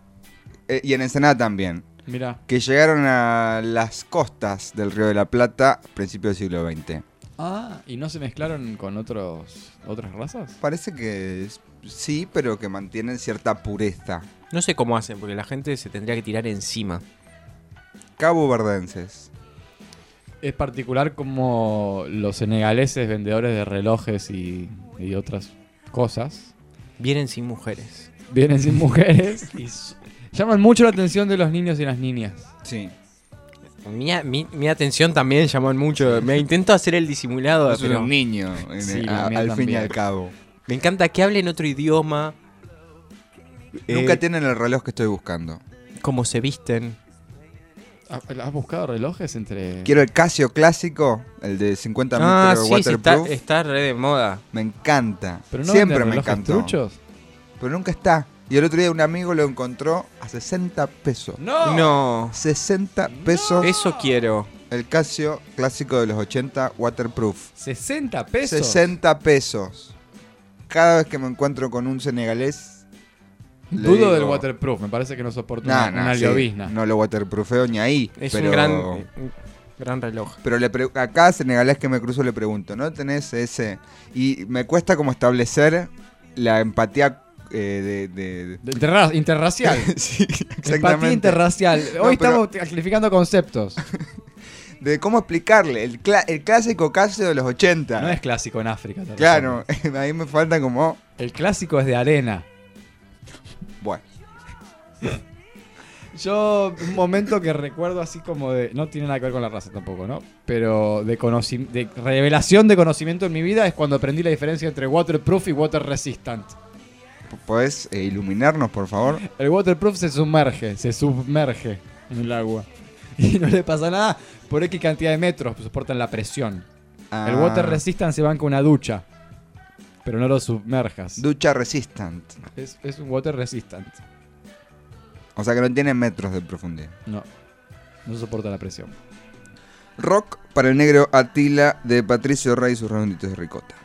eh, y en Ensenada también, Mira. que llegaron a las costas del Río de la Plata a principios del siglo XX. Ah, ¿y no se mezclaron con otros otras razas? Parece que es- sí, pero que mantienen cierta pureza. No sé cómo hacen, porque la gente se tendría que tirar encima. Caboverdenses. Es particular como los senegaleses vendedores de relojes y, y otras cosas Vienen sin mujeres. vienen sin mujeres (laughs) y s- llaman mucho la atención de los niños y las niñas. Sí. Mi, mi- mi atención también llamó mucho. Me intento hacer el disimulado, Es pero un niño, en- Sí, la a- mía al fin y al cabo. me encanta que hablen otro idioma. Nunca eh, tienen el reloj que estoy buscando. cómo se visten. ¿Ha- ¿Has buscado relojes entre...? Quiero el Casio clásico, el de 50 Ah, metros sí, sí, está, waterproof. está re de moda. Me encanta. Pero no Siempre me truchos. Pero nunca está. Y el otro día un amigo lo encontró a 60 pesos. No. No, 60 pesos eso quiero. el Casio clásico de los 80 waterproof. 60 pesos. 60 pesos. Cada vez que me encuentro con un senegalés. le Dudo digo, del waterproof. Me parece que no soporta Nah, una, nah, una sí, llovizna. no lo waterproofeo ni ahí. Es pero, un gran, un gran reloj. Pero le pre- a cada senegalés que me cruzo le pregunto, ¿no tenés ese? Y me cuesta como establecer la empatía eh, de, de- De interra- interracial. (laughs) sí, Empatía exactamente. interracial. No, Hoy pero- estamos clasificando conceptos. (laughs) De cómo explicarle el, el clásico Casio de los 80. No es clásico en África. claro, (laughs) ahí me falta como, El clásico es de arena. bueno, Yo, un momento que recuerdo así como de. No tiene nada que ver con la raza tampoco, ¿no? Pero de, de revelación de conocimiento en mi vida es cuando aprendí la diferencia entre waterproof y water resistant. ¿Podés eh, iluminarnos, por favor? El waterproof se sumerge, se submerge en el agua. (laughs) Y no le pasa nada por X cantidad de metros, soportan la presión. El Ah, water resistant se banca una ducha. Pero no lo submerjas. Ducha resistant. es, es un water resistant. O sea que no tiene metros de profundidad. No. No soporta la presión. Rock para el negro Atila de Patricio Rey y sus redonditos de ricota.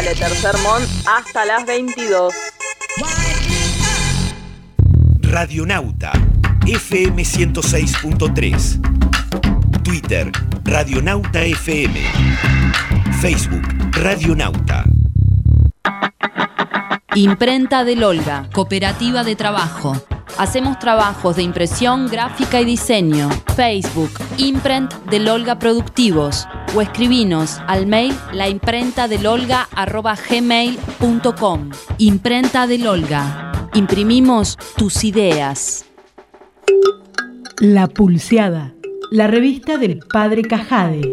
El tercer mon hasta las 22. Radionauta FM 106.3 Twitter Radionauta FM Facebook Radionauta Imprenta del Olga, Cooperativa de Trabajo. Hacemos trabajos de impresión, gráfica y diseño. Facebook, Imprent del Olga Productivos. O escribinos al mail laimprentadelolga.gmail.com Imprenta del Olga. Imprimimos tus ideas. La Pulseada, la revista del Padre Cajade.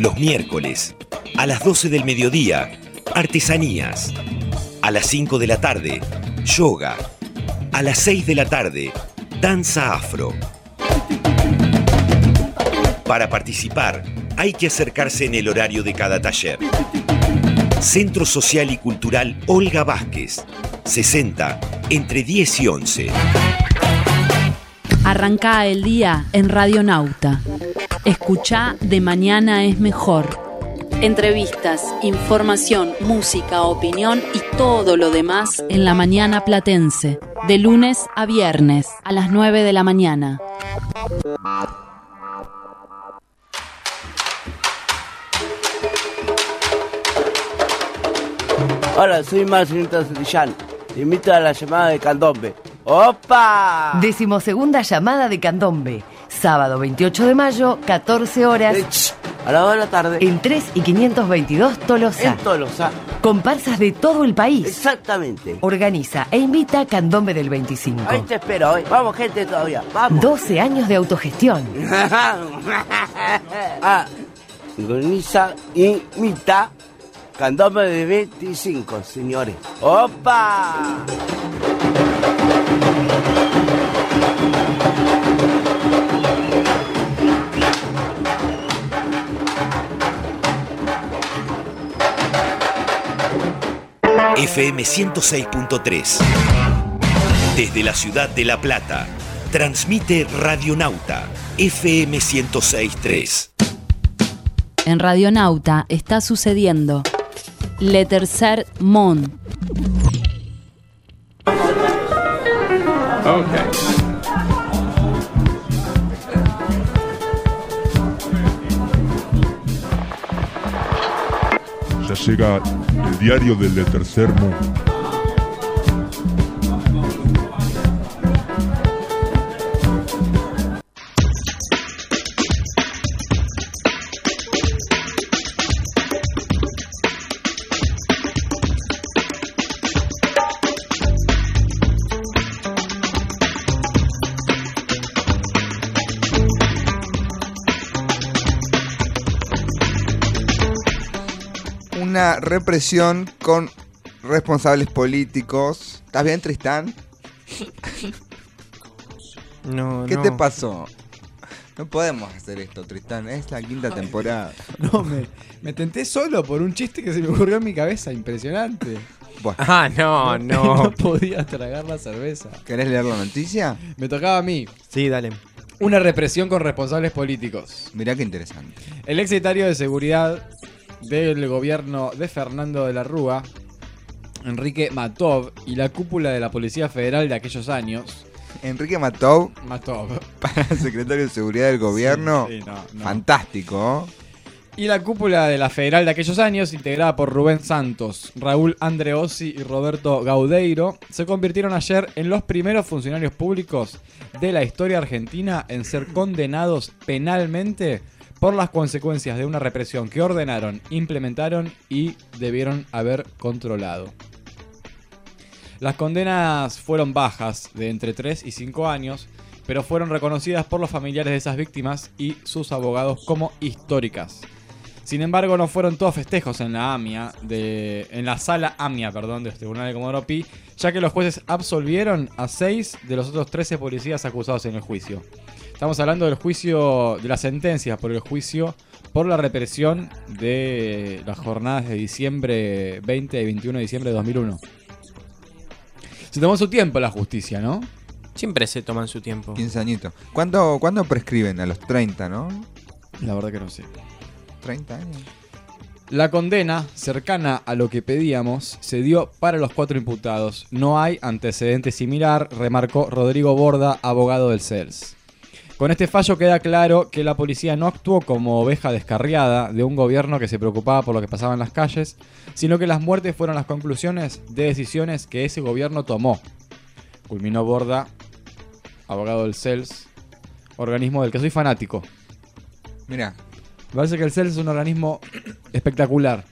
Los miércoles, a las 12 del mediodía, artesanías. A las 5 de la tarde, yoga. A las 6 de la tarde, danza afro. Para participar, hay que acercarse en el horario de cada taller. Centro Social y Cultural Olga Vázquez, 60, entre 10 y 11. Arranca el día en Radio Nauta. Escucha De Mañana es Mejor. Entrevistas, información, música, opinión y todo lo demás en la mañana platense. De lunes a viernes a las 9 de la mañana. Hola, soy Marcelito Santillán. Te invito a la llamada de Candombe. ¡Opa! Decimosegunda llamada de Candombe. Sábado 28 de mayo, 14 horas. A las 2 de la tarde. En 3 y 522 Tolosa. En Tolosa. Comparsas de todo el país. Exactamente. Organiza e invita Candombe del 25. Ahí te espero, hoy. Vamos, gente, todavía. Vamos. 12 años de autogestión. (laughs) ah, organiza invita Candombe de 25, señores. ¡Opa! FM 106.3. Desde la ciudad de La Plata, transmite Radionauta FM 106.3. En Radionauta está sucediendo Le Tercer Mon. Ya llega diario del de Tercer Mundo. Represión con responsables políticos. ¿Estás bien, Tristán? No, ¿Qué no. te pasó? No podemos hacer esto, Tristán. Es la quinta temporada. No, me, me tenté solo por un chiste que se me ocurrió en mi cabeza. Impresionante. Ah, no, no. (laughs) No podía tragar la cerveza. ¿Querés leer la noticia? Me tocaba a mí. Sí, dale. Una represión con responsables políticos. Mirá qué interesante. El ex secretario de Seguridad del gobierno de Fernando de la Rúa, Enrique Matov, y la cúpula de la Policía Federal de aquellos años. Enrique Matov, Matov. (laughs) para el secretario de Seguridad del Gobierno. Sí, sí, no, no. Fantástico. ¿oh? Y la cúpula de la Federal de aquellos años, integrada por Rubén Santos, Raúl Andreossi y Roberto Gaudeiro, se convirtieron ayer en los primeros funcionarios públicos de la historia argentina en ser condenados penalmente por las consecuencias de una represión que ordenaron, implementaron y debieron haber controlado. Las condenas fueron bajas, de entre 3 y 5 años, pero fueron reconocidas por los familiares de esas víctimas y sus abogados como históricas. Sin embargo, no fueron todos festejos en la AMIA, de, en la sala AMIA, perdón, del Tribunal de Comodoro Pi, ya que los jueces absolvieron a seis de los otros 13 policías acusados en el juicio. Estamos hablando del juicio, de las sentencias por el juicio por la represión de las jornadas de diciembre 20 y 21 de diciembre de 2001. Se tomó su tiempo la justicia, ¿no? Siempre se toman su tiempo. 15 añitos. ¿Cuándo, ¿Cuándo prescriben? A los 30, ¿no? La verdad que no sé. 30 años. La condena, cercana a lo que pedíamos, se dio para los cuatro imputados. No hay antecedente similar, remarcó Rodrigo Borda, abogado del CELS. Con este fallo queda claro que la policía no actuó como oveja descarriada de un gobierno que se preocupaba por lo que pasaba en las calles, sino que las muertes fueron las conclusiones de decisiones que ese gobierno tomó. Culminó Borda, abogado del CELS, organismo del que soy fanático. Mira, Me parece que el CELS es un organismo (coughs) espectacular.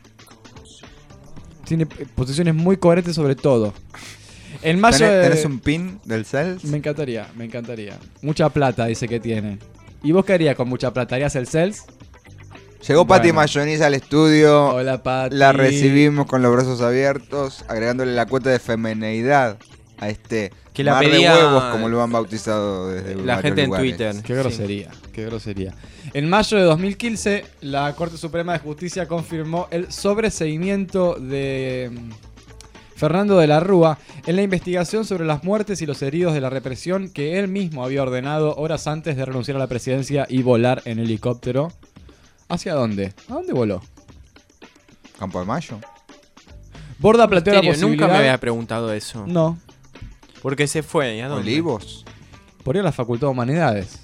Tiene posiciones muy coherentes sobre todo. En mayo ¿tenés, de- tenés un pin del CELS? Me encantaría, me encantaría. Mucha plata dice que tiene. ¿Y vos qué harías con mucha plata? ¿Harías el CELS? Llegó Pati Bueno. Mayoniz al estudio. Hola, Pati. La recibimos con los brazos abiertos, agregándole la cuota de femeneidad a este Que la mar pedía de huevos, como lo han bautizado desde la gente en lugares. Twitter. Qué grosería, qué grosería. En mayo de 2015, la Corte Suprema de Justicia confirmó el sobreseimiento de Fernando de la Rúa en la investigación sobre las muertes y los heridos de la represión que él mismo había ordenado horas antes de renunciar a la presidencia y volar en helicóptero. ¿Hacia dónde? ¿A dónde voló? Campo de Mayo. Borda planteó la posibilidad... Nunca me había preguntado eso. No, Porque se fue. ¿y a dónde? Olivos. por ir a la Facultad de Humanidades.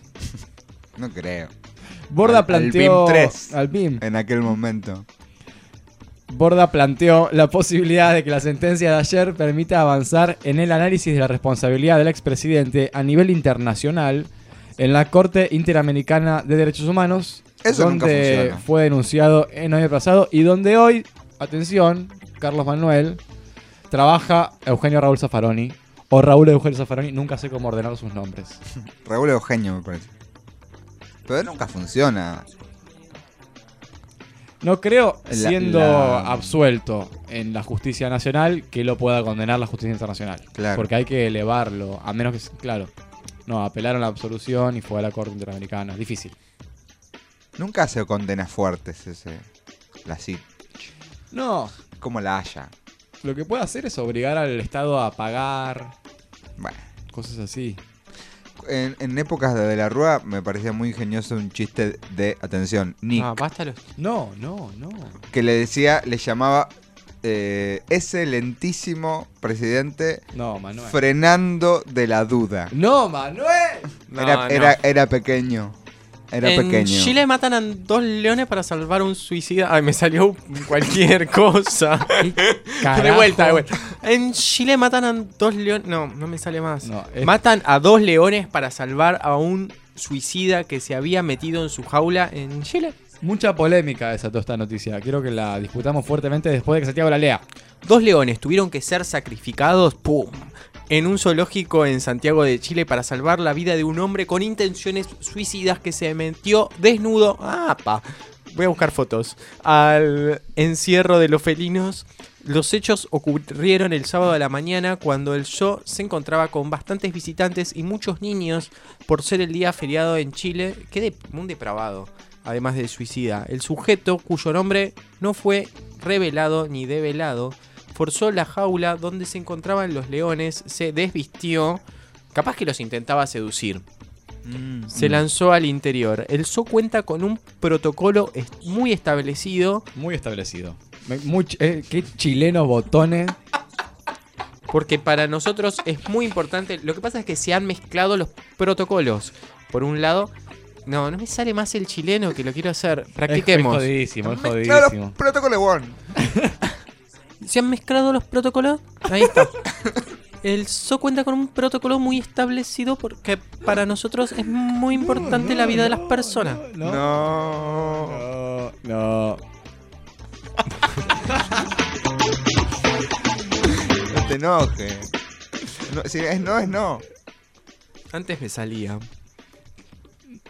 No creo. Borda Al- planteó... Al BIM 3. Al BIM. En aquel momento. Borda planteó la posibilidad de que la sentencia de ayer permita avanzar en el análisis de la responsabilidad del expresidente a nivel internacional en la Corte Interamericana de Derechos Humanos, Eso donde fue denunciado en noviembre pasado y donde hoy, atención, Carlos Manuel trabaja Eugenio Raúl Zaffaroni o Raúl Eugenio Zaffaroni, nunca sé cómo ordenar sus nombres. (laughs) Raúl Eugenio, me parece. Pero nunca funciona. No creo, La- siendo la- absuelto en la justicia nacional, que lo pueda condenar la justicia internacional. Claro. Porque hay que elevarlo, a menos que, claro, no, apelaron la absolución y fue a la Corte Interamericana. Difícil. Nunca se condena fuertes ese. La CIT. No, Como la haya. lo que puede hacer es obligar al Estado a pagar, Bueno. cosas así. En, en épocas de De la Rúa me parecía muy ingenioso un chiste de, atención, Nick, Ah, basta los- No, no, no. que le decía, le llamaba eh, ese lentísimo presidente No, Manuel. frenando de la duda. No, Manuel. No, era, no. era, era pequeño. Era en pequeño. Chile matan a dos leones para salvar a un suicida. Ay, me salió cualquier (laughs) cosa. de vuelta, de vuelta. En Chile matan a dos leones. No, no me sale más. No, es- Matan a dos leones para salvar a un suicida que se había metido en su jaula en Chile. Mucha polémica desató esta noticia. Quiero que la discutamos fuertemente después de que Santiago la lea. Dos leones tuvieron que ser sacrificados, ¡pum! En un zoológico en Santiago de Chile para salvar la vida de un hombre con intenciones suicidas que se metió desnudo. ¡Apa! Voy a buscar fotos. Al encierro de los felinos. Los hechos ocurrieron el sábado a la mañana cuando el show se encontraba con bastantes visitantes y muchos niños por ser el día feriado en Chile. Qué de, depravado, además de suicida. El sujeto, cuyo nombre no fue revelado ni develado, forzó la jaula donde se encontraban los leones, se desvistió, capaz que los intentaba seducir. Mm, Se mm. lanzó al interior. El zoo cuenta con un protocolo muy establecido Muy establecido. Me- muy ch- eh, qué chilenos botones. porque para nosotros es muy importante. Lo que pasa es que se han mezclado los protocolos. Por un lado, no, no me sale más el chileno que lo quiero hacer. Practiquemos. Es jodidísimo, es Claro, jodidísimo. protocolo one. (laughs) ¿Se han mezclado los protocolos? Ahí está. El zoo cuenta con un protocolo muy establecido porque para nosotros es muy importante la vida de las personas. No. No, no. No te enojes. No, si es no, es no. Antes me salía.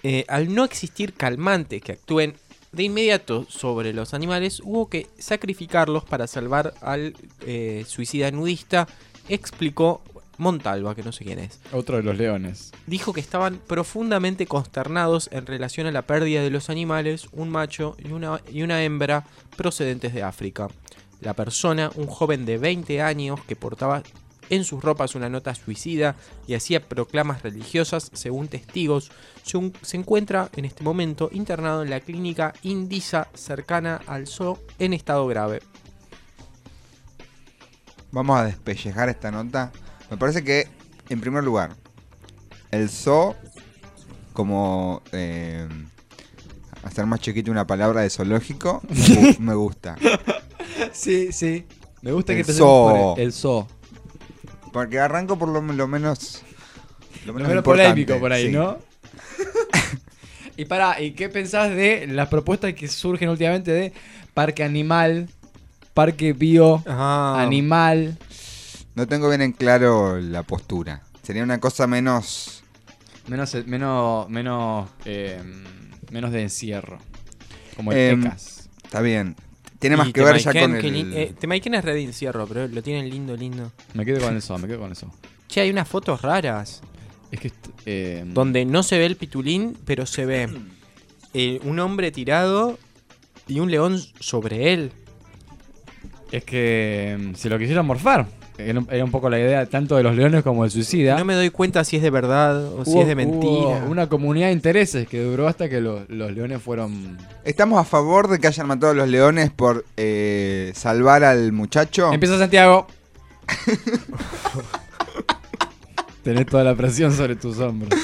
Eh, al no existir calmantes que actúen de inmediato sobre los animales, hubo que sacrificarlos para salvar al eh, suicida nudista, explicó Montalva, que no sé quién es. Otro de los leones. Dijo que estaban profundamente consternados en relación a la pérdida de los animales, un macho y una, y una hembra procedentes de África. La persona, un joven de 20 años que portaba en sus ropas una nota suicida y hacía proclamas religiosas, según testigos, se, encuentra en este momento internado en la clínica Indisa cercana al zoo en estado grave. Vamos a despellejar esta nota. Me parece que, en primer lugar, el zoo, como eh, hacer más chiquito una palabra de zoológico, me (laughs) gu- me gusta. Sí, sí. Me gusta El que zoo. por el zoo. Porque arranco por lo, lo menos. Lo Lo menos, polémico por ahí, sí. ¿no? (laughs) y para, ¿y qué pensás de las propuestas que surgen últimamente de parque animal, parque bio, animal? No tengo bien en claro la postura. Sería una cosa menos. Menos, menos, menos, eh, menos de encierro. Como el Em, ECAS. Está bien. Tiene más que ver ya con que el. lin- eh, Temaiken es red de encierro, pero lo tienen lindo, lindo. Me quedo con eso, me quedo con eso. Che, hay unas fotos raras. Es que. eh, Donde no se ve el pitulín, pero se ve eh, un hombre tirado y un león sobre él. Es que mm, se lo quisieron morfar. Era un, poco la idea tanto de los leones como del suicida. No me doy cuenta si es de verdad o si es de mentira. hubo una comunidad de intereses que duró hasta que los, los leones fueron. ¿Estamos a favor de que hayan matado a los leones por eh, salvar al muchacho? Empieza Santiago. (laughs) Tenés toda la presión sobre tus hombros.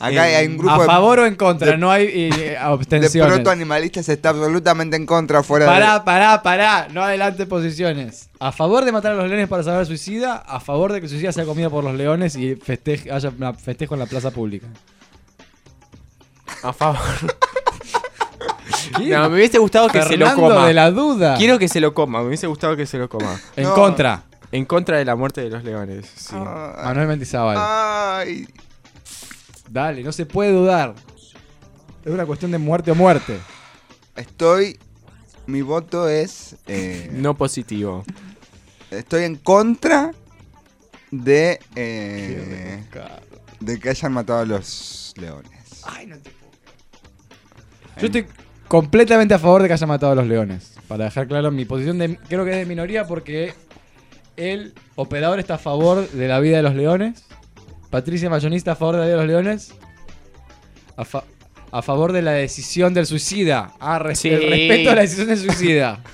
Acá hay un grupo ¿A de- favor o en contra? de- no hay eh, De abstenciones. proto animalistas está absolutamente en contra fuera Pará, pará, pará. No adelante posiciones. A favor de matar a los leones para salvar al suicida. A favor de que el suicida sea comido por los leones y festeje, haya una festejo en la plaza pública. A favor. No, me hubiese gustado que se lo coma. de la duda. Quiero que se lo coma, me hubiese gustado que se lo coma. En No. contra. En contra de la muerte de los leones, sí. Manuel Mendizábal. Ay. Dale, no se puede dudar. Es una cuestión de muerte o muerte. Estoy. Mi voto es. eh, No positivo. Estoy en contra de. eh, de que hayan matado a los leones. Yo estoy completamente a favor de que haya matado a los leones. Para dejar claro mi posición, de, creo que es de minoría porque el operador está a favor de la vida de los leones. Patricia Mayonista a favor de la vida de los leones. A, fa- a favor de la decisión del suicida. Ah, res- Sí. el respeto a la decisión del suicida. (laughs)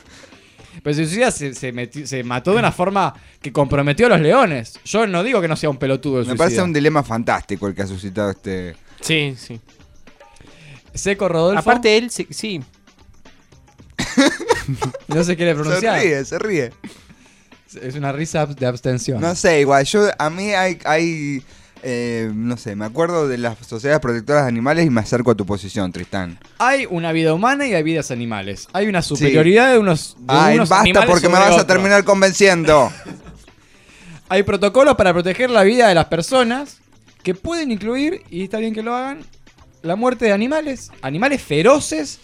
Pero suicida se, se metió- se mató de una forma que comprometió a los leones. Yo no digo que no sea un pelotudo el Me parece un dilema fantástico el que ha suscitado este. Sí, sí. Seco Rodolfo. Aparte él, sí. sí. (laughs) no se quiere pronunciar. Se ríe, se ríe. Es una risa de abstención. No sé, igual, yo a mí hay, hay eh, no sé, me acuerdo de las sociedades protectoras de animales y me acerco a tu posición, Tristán. Hay una vida humana y hay vidas animales. Hay una superioridad de unos, de Ay, unos basta animales porque me vas a terminar convenciendo. (laughs) Hay protocolos para proteger la vida de las personas que pueden incluir, y está bien que lo hagan, la muerte de animales. Animales feroces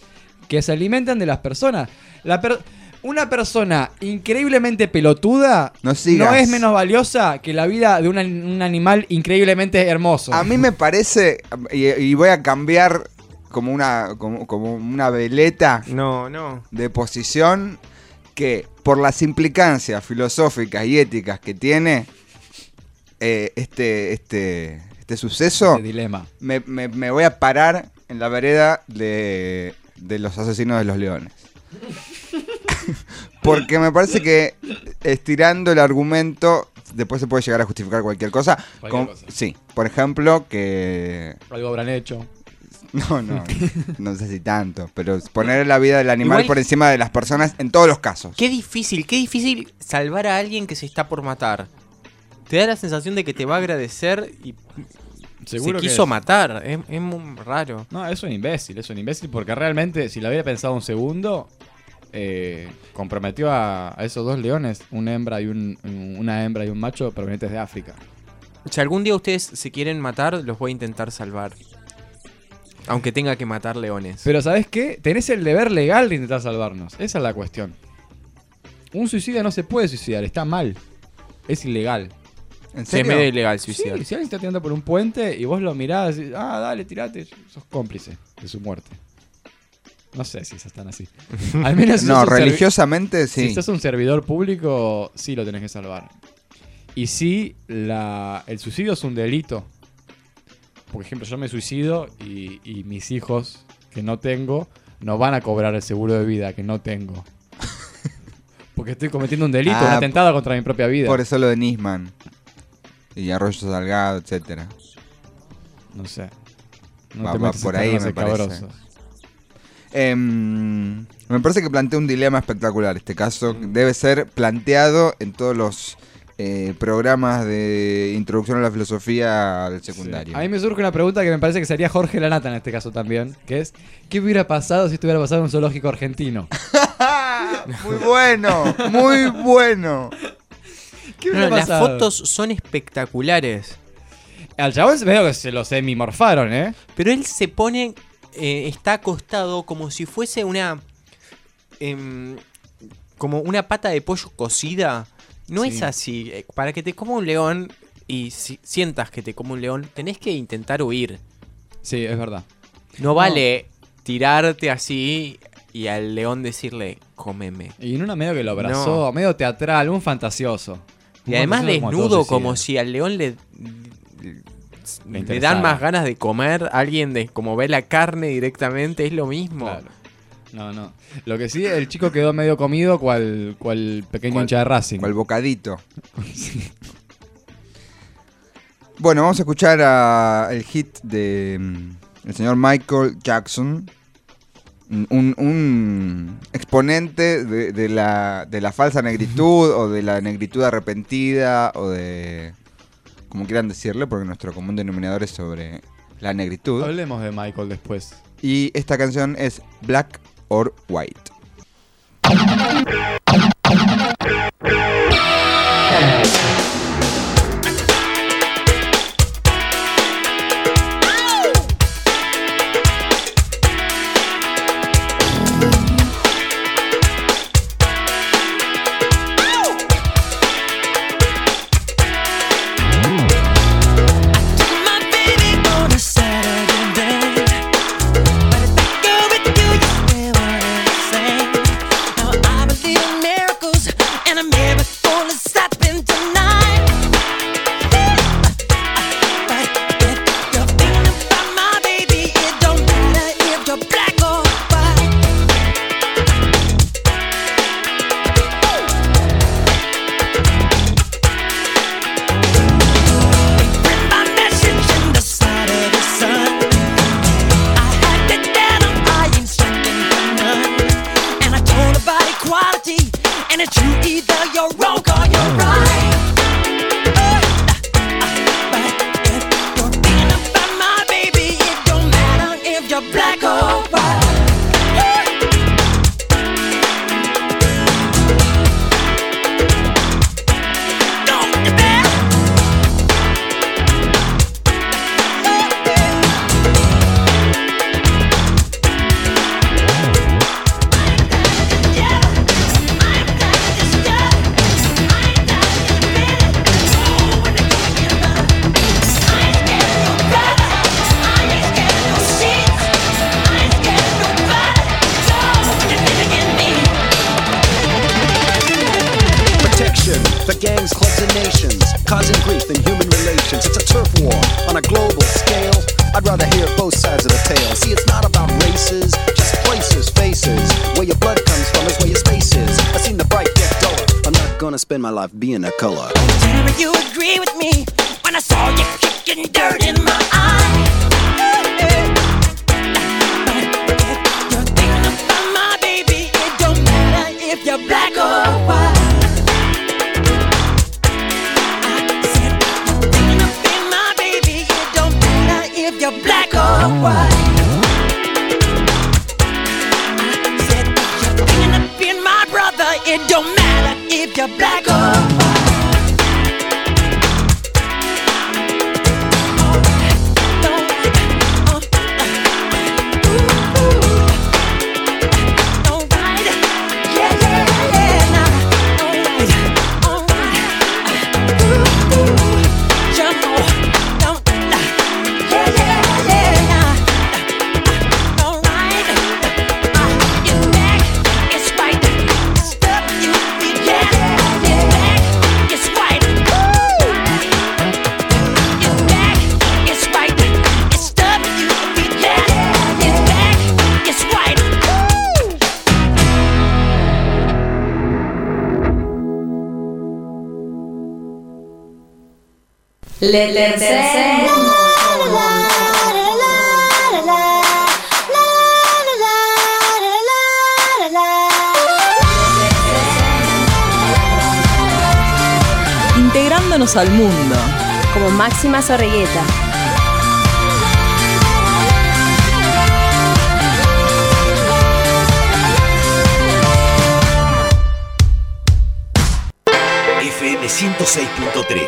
que se alimentan de las personas. La per- una persona increíblemente pelotuda No sigas. es menos valiosa que la vida de un, an- un animal increíblemente hermoso. A mí me parece, y, y voy a cambiar como una, como, como una veleta No, no. de posición, que por las implicancias filosóficas y éticas que tiene eh, este, este, este suceso, Este dilema. me, me- me voy a parar en la vereda de, de los asesinos de los leones. (laughs) Porque me parece que estirando el argumento, después se puede llegar a justificar cualquier cosa. Cualquier Como- cosa. Sí, por ejemplo, que... Algo habrán hecho. (laughs) No, no, no sé si tanto, pero poner la vida del animal Igual- por encima de las personas en todos los casos. Qué difícil, qué difícil salvar a alguien que se está por matar. Te da la sensación de que te va a agradecer y Seguro se que quiso es. matar. Es, es muy raro. No, es un imbécil, es un imbécil porque realmente, si lo hubiera pensado un segundo, eh, comprometió a, a esos dos leones, una hembra y un, una hembra y un macho provenientes de África. Si algún día ustedes se quieren matar, los voy a intentar salvar. Aunque tenga que matar leones. Pero ¿sabes qué? Tenés el deber legal de intentar salvarnos. Esa es la cuestión. Un suicida no se puede suicidar, está mal. Es ilegal. ¿En Se serio? me da ilegal suicidar. Sí, si alguien está tirando por un puente y vos lo mirás y ah, dale, tirate, sos cómplice de su muerte. No sé si esas están así. (laughs) Al menos si No, religiosamente sí. Si sos un servidor público, sí lo tenés que salvar. Y sí, la, el suicidio es un delito. Por ejemplo, yo me suicido y, y mis hijos, que no tengo, no van a cobrar el seguro de vida que no tengo. (laughs) Porque estoy cometiendo un delito, un Ah, atentado contra mi propia vida. Por eso lo de Nisman. Y Arroyo Salgado, etcétera. No sé. No Va- te por ahí, me parece. Em, me parece que plantea un dilema espectacular. Este caso debe ser planteado en todos los eh, programas de introducción a la filosofía del secundario. A mí me surge una pregunta que me parece que sería Jorge Lanata en este caso también, que es ¿qué hubiera pasado si esto hubiera pasado en un zoológico argentino? (laughs) Muy bueno, muy bueno. ¿Qué hubiera no, las pasado? fotos son espectaculares. Al chabón se veo que se lo semimorfaron, ¿eh? Pero él se pone. Eh, está acostado como si fuese una. em, como una pata de pollo cocida. No Sí. es así. Eh, Para que te coma un león y si- sientas que te come un león, tenés que intentar huir. Sí, es verdad. No vale tirarte así y al león decirle, cómeme. Y en una medio que lo abrazó, No. medio teatral, un fantasioso. Y además fantasioso desnudo, como si al león le, le dan más ganas de comer. Alguien de como ve la carne directamente, es lo mismo. Claro. No, no. Lo que sí, el chico quedó (laughs) medio comido cual, cual pequeño Cual- hincha de Racing. Cual bocadito. (laughs) Bueno, vamos a escuchar a el hit de mm, el señor Michael Jackson. Un, un exponente de, de la, de la falsa negritud (laughs) o de la negritud arrepentida o de... como quieran decirle, porque nuestro común denominador es sobre la negritud. Hablemos de Michael después. Y esta canción es Black or White. Máxima Sorregueta. FM 106.3.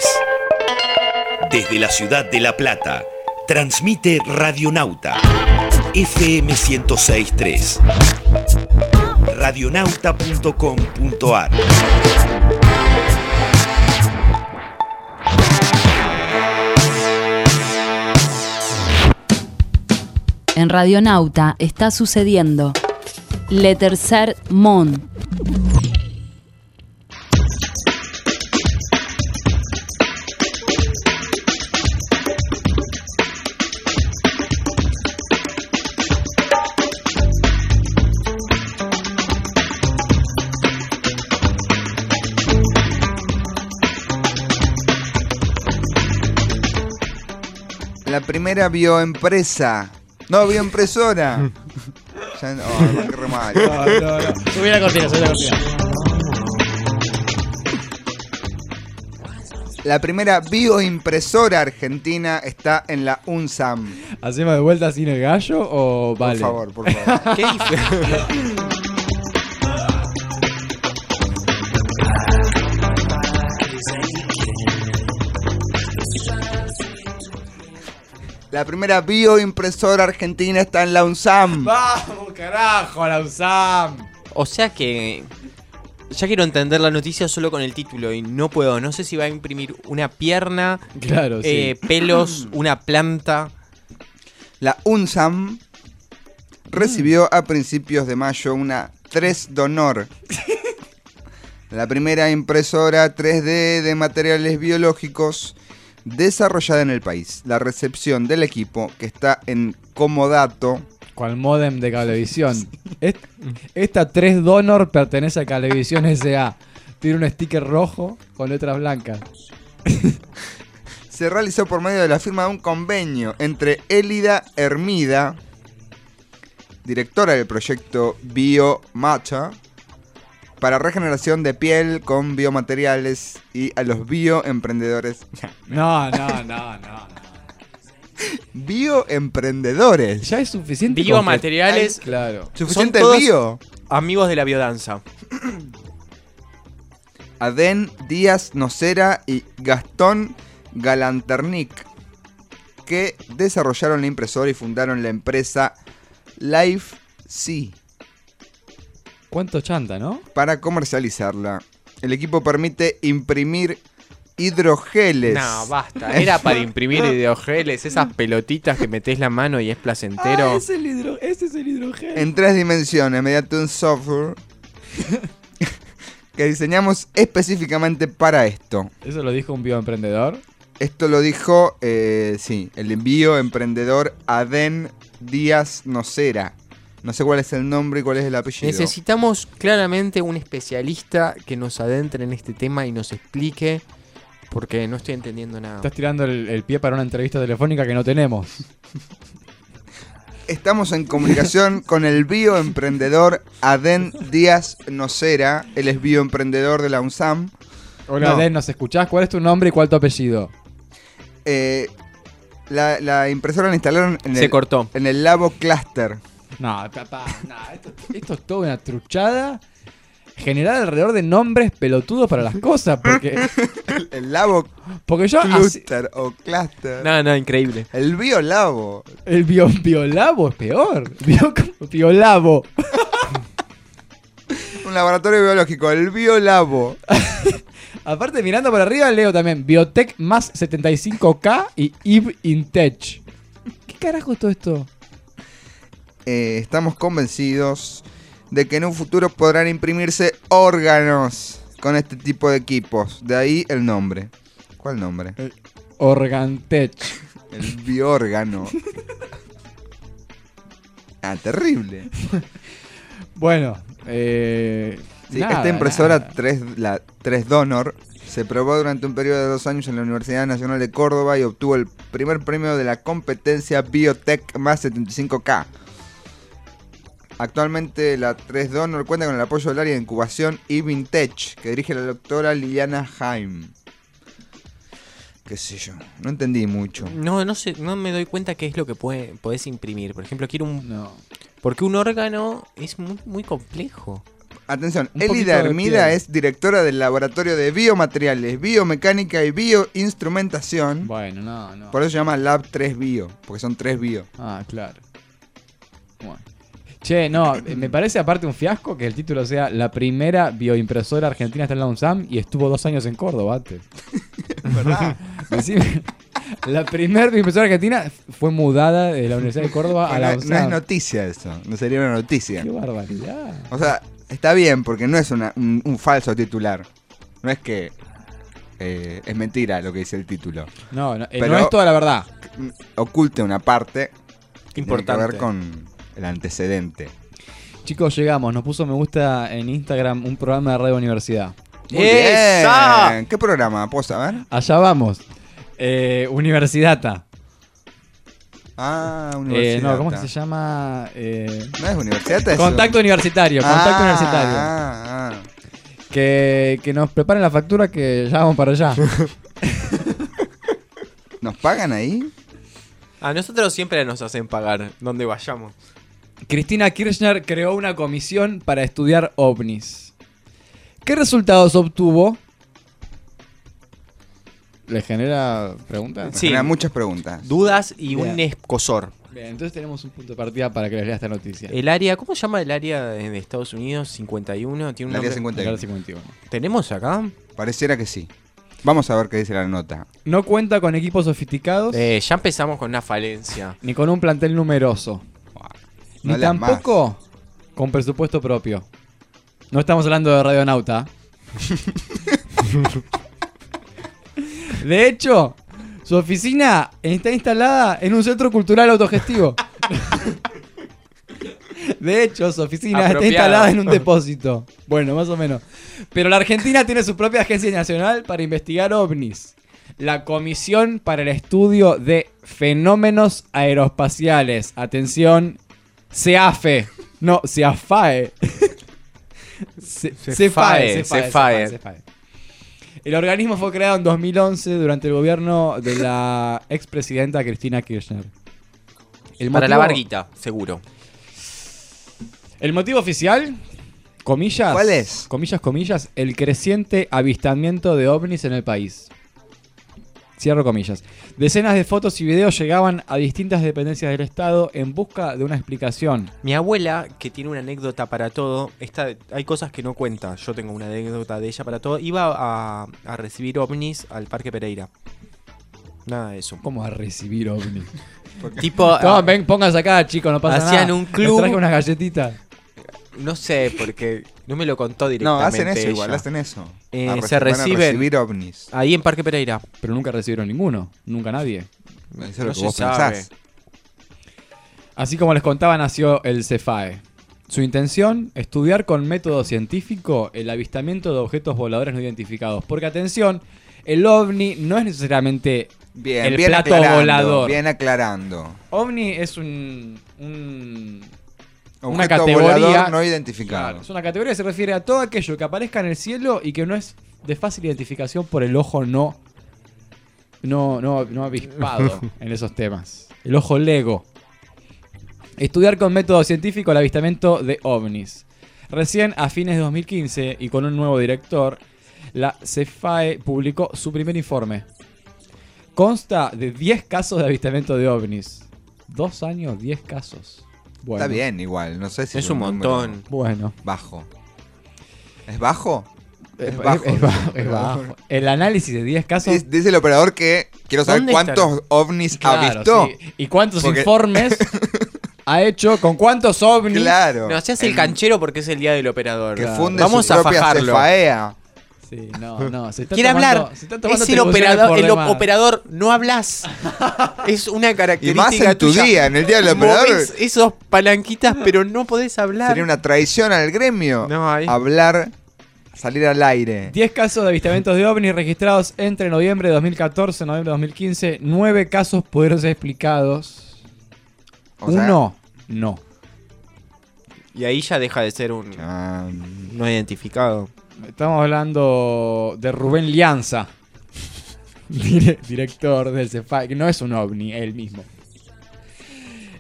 Desde la ciudad de La Plata, transmite Radionauta. FM 106.3. Radionauta.com.ar. En Radionauta está sucediendo Le Tercer Mon. La primera bioempresa. No, bioimpresora. ya no, oh, qué re mal. No, no, no. Subí la cortina, subí la cortina. La primera bioimpresora argentina está en la UNSAM. ¿Hacemos de vuelta sin el gallo o vale? Por favor, por favor. ¿Qué hice? (laughs) La primera bioimpresora argentina está en la UNSAM. ¡Vamos, carajo, la USAM! O sea que. Ya quiero entender la noticia solo con el título y no puedo. No sé si va a imprimir una pierna, Claro, sí. eh, pelos, (clears throat) una planta. La UNSAM recibió a principios de mayo una 3 Donor. (laughs) La primera impresora 3D de materiales biológicos desarrollada en el país. La recepción del equipo, que está en Comodato, Cual modem de Cablevisión. (laughs) Est- Esta 3 Donor pertenece a Cablevisión SA. Tiene un sticker rojo con letras blancas. (laughs) se realizó por medio de la firma de un convenio entre Elida Hermida, directora del proyecto Biomacha, para regeneración de piel con biomateriales y a los bioemprendedores. (laughs) No, no, no, no. bioemprendedores. Ya es suficiente. Biomateriales. Claro. Suficiente Son todos bio. Amigos de la biodanza. (clears throat) Adén Díaz Nocera y Gastón Galanternic, que desarrollaron la impresora y fundaron la empresa Life C ¿Cuánto chanta, no? para comercializarla. El equipo permite imprimir hidrogeles. No, basta. Era para imprimir (laughs) hidrogeles, esas pelotitas que metés la mano y es placentero. Ah, es el hidro- ese es el hidrogel. en tres dimensiones mediante un software (laughs) que diseñamos específicamente para esto. ¿Eso lo dijo un bioemprendedor? Esto lo dijo, eh, sí, el envío emprendedor Adén Díaz Nocera. No sé cuál es el nombre y cuál es el apellido. Necesitamos claramente un especialista que nos adentre en este tema y nos explique, porque no estoy entendiendo nada. Estás tirando el, el pie para una entrevista telefónica que no tenemos. Estamos en comunicación (laughs) con el bioemprendedor Adén Díaz Nocera. Él es bioemprendedor de la UNSAM. Hola, No. Den, ¿nos escuchás? ¿Cuál es tu nombre y cuál tu apellido? Eh, la, la impresora la instalaron en Se el, cortó. en el Labo Cluster. No, papá, no, esto, esto es toda una truchada generada alrededor de nombres pelotudos para las cosas, porque, El Labo porque yo así- Cluster o Cluster. No, no, increíble. El Biolabo. el bio, biolabo es peor. Bio, biolabo. Un laboratorio biológico, el Biolabo. (laughs) Aparte, mirando por arriba, leo también Biotech más 75K y IV Intech. ¿Qué carajo es todo esto? Eh, estamos convencidos de que en un futuro podrán imprimirse órganos con este tipo de equipos. De ahí el nombre. ¿Cuál nombre? Organtech. El (laughs) biórgano. (laughs) ah, terrible. Bueno, eh. Sí, nada, esta impresora nada. 3, la 3 Donor Se probó durante un periodo de dos años en la Universidad Nacional de Córdoba y obtuvo el primer premio de la competencia Biotech más 75K. Actualmente la 3 Donor cuenta con el apoyo del área de incubación y vintage que dirige la doctora Liliana Haim. Qué sé yo, no entendí mucho. No, no sé, no me doy cuenta qué es lo que puede, podés imprimir. Por ejemplo, quiero un. Porque un órgano es muy, muy complejo. Atención, Un Elida de Hermida es directora del Laboratorio de Biomateriales, Biomecánica y Bioinstrumentación. Bueno, no, no. Por eso se llama Lab 3 Bio, porque son 3 bio. Ah, claro. Bueno. Che, no, me parece aparte un fiasco que el título sea La primera bioimpresora argentina está en la UNSAM y estuvo dos años en Córdoba antes. (laughs) ¿Verdad? Decime, la primera bioimpresora argentina fue mudada de la Universidad de Córdoba a no, la es- no UNSAM. es noticia eso, no sería una noticia. Qué barbaridad. O sea, está bien porque no es una- un, un falso titular. No es que eh, es mentira lo que dice el título. No, no, eh, no es toda la verdad. Oculte una parte que tiene Importante. que ver con el antecedente. Chicos, llegamos. Nos puso me gusta en Instagram un programa de Radio Universidad. Muy ¡Esa! bien. ¿Qué programa? ¿Puedo saber? Allá vamos. Eh, Universidata. Ah, Eh, universidad. no, ¿cómo que se llama? Eh, ¿No es universidad? es- contacto universitario. Contacto Ah, universitario. ah, ah. Que, que nos preparen la factura que ya vamos para allá. (laughs) ¿Nos pagan ahí? A nosotros siempre nos hacen pagar donde vayamos. Cristina Kirchner creó una comisión para estudiar ovnis. ¿Qué resultados obtuvo? ¿Le genera preguntas? Sí. Genera muchas preguntas. Dudas y un escosor. Bien, entonces tenemos un punto de partida para que les lea esta noticia. El área, ¿cómo se llama el área de Estados Unidos? 51. Tiene un El área nombre- 51. Área 51. ¿Tenemos acá? Pareciera que sí. Vamos a ver qué dice la nota. No cuenta con equipos sofisticados Eh, ya empezamos con una falencia. ni con un plantel numeroso. No ni tampoco con presupuesto propio. No estamos hablando de Radionauta. (laughs) de hecho, su oficina está instalada en un centro cultural autogestivo. (laughs) De hecho, su oficina está instalada en un depósito. Bueno, más o menos. Pero la Argentina tiene su propia agencia nacional para investigar ovnis. La Comisión para el Estudio de Fenómenos Aeroespaciales. Atención, CEAFE. No, CEAFAE. Ce- Cefae, Cefae, Cefae. El organismo fue creado en 2011 durante el gobierno de la expresidenta Cristina Kirchner. El Para la barguita, seguro. El motivo oficial, comillas. ¿Cuál es? Comillas, comillas, el creciente avistamiento de ovnis en el país. Cierro comillas. Decenas de fotos y videos llegaban a distintas dependencias del Estado en busca de una explicación. Mi abuela, que tiene una anécdota para todo, esta, hay cosas que no cuenta. Yo tengo una anécdota de ella para todo. Iba a, a recibir ovnis al Parque Pereira. Nada de eso. ¿Cómo a recibir ovnis? (laughs) Tipo, Toma, ah, ven, pónganse acá, chicos, no pasa nada. Hacían un Les club. traje unas galletitas. no sé, porque no me lo contó No, directamente. hacen eso ella. igual, hacen eso. Eh, A se van a reciben recibir ovnis. ahí en Parque Pereira. Pero nunca recibieron ninguno. Nunca nadie. Eso es lo No que vos pensás. Así como les contaba, nació el CEFAE. Su intención, estudiar con método científico el avistamiento de objetos voladores no identificados. Porque atención, el ovni no es necesariamente Bien, el bien plato volador. Bien aclarando. OVNI es un, un- una categoría no identificado. Es una categoría que se refiere a todo aquello que aparezca en el cielo y que no es de fácil identificación por el ojo no no no, no avispado (laughs) en esos temas. El ojo lego. Estudiar con método científico el avistamiento de ovnis. Recién a fines de 2015 y con un nuevo director, la CEFAE publicó su primer informe. Consta de 10 casos de avistamiento de ovnis. Dos años, 10 casos. Bueno. Está bien igual, no sé si Es un número montón. Bueno. Bajo. ¿Es bajo? Es, bajo. es bajo, es bajo. El análisis de 10 casos. Dice, dice el operador que quiero saber ¿Dónde cuántos estará? ovnis Claro, avistó. sí. ¿Y cuántos Porque- informes (laughs) ha hecho? ¿Con cuántos ovnis? Claro. No, se hace el canchero porque es el día del operador. Que Claro. funde Vamos su a propia fajarlo. cefaea. Sí, no, (laughs) no. Se está Quiere tomando- hablar. se está tomando Es el operador. El demás. operador no hablas. (laughs) es una Y característica. más en tu tuya. día, en el día del operador. Movés esos palanquitas, pero no podés hablar. Sería una traición al gremio No hay. hablar salir al aire. 10 casos de avistamientos de ovnis registrados entre noviembre de 2014 y noviembre de 2015. 9 casos pudieron ser explicados. O sea- Uno, no. Y ahí ya deja de ser un Ah, no identificado. Estamos hablando de Rubén Lianza, (laughs) dire- director del CEFAE, que no es un ovni, él mismo.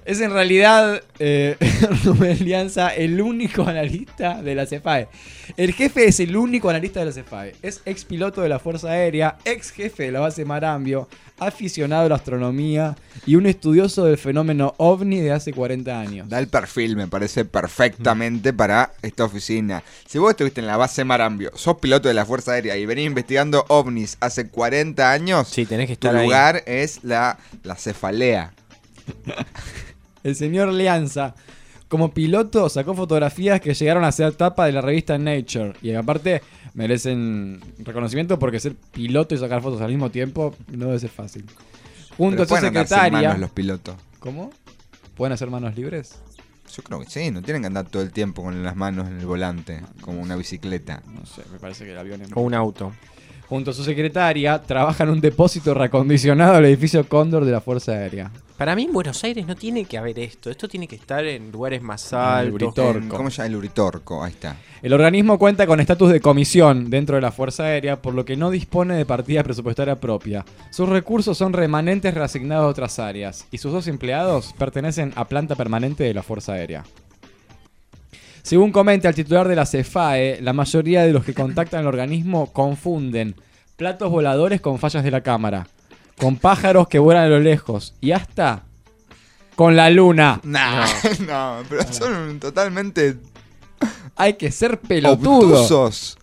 Es en realidad eh, (laughs) Rubén Lianza el único analista de la CEFAE. El jefe es el único analista de la CEFAE. Es ex piloto de la Fuerza Aérea, ex jefe de la base Marambio, aficionado a la astronomía y un estudioso del fenómeno ovni de hace 40 años. Da el perfil, me parece perfectamente para esta oficina. Si vos estuviste en la base Marambio, sos piloto de la Fuerza Aérea y venís investigando ovnis hace 40 años, Sí, tenés que tu estar ahí. lugar es la, la cefalea. (laughs) El señor Leanza, como piloto, sacó fotografías que llegaron a ser tapa de la revista Nature. Y aparte, merecen reconocimiento porque ser piloto y sacar fotos al mismo tiempo no debe ser fácil. Junto Pero a su secretaria. manos los pilotos. ¿Cómo? ¿Pueden hacer manos libres? Yo creo que sí, no tienen que andar todo el tiempo con las manos en el volante, como una bicicleta. No sé, me parece que el avión es. O un auto. Junto a su secretaria, trabaja en un depósito reacondicionado del edificio Cóndor de la Fuerza Aérea. Para mí en Buenos Aires no tiene que haber esto. Esto tiene que estar en lugares más el altos. Uritorco. En- ¿Cómo se llama el Uritorco? Ahí está. El organismo cuenta con estatus de comisión dentro de la Fuerza Aérea, por lo que no dispone de partida presupuestaria propia. Sus recursos son remanentes reasignados a otras áreas, y sus dos empleados pertenecen a planta permanente de la Fuerza Aérea. Según comenta el titular de la CEFAE, la mayoría de los que contactan el organismo confunden platos voladores con fallas de la cámara, con pájaros que vuelan a lo lejos, y hasta con la luna. Nah, no, (laughs) pero son totalmente Hay que ser pelotudo. obtusos.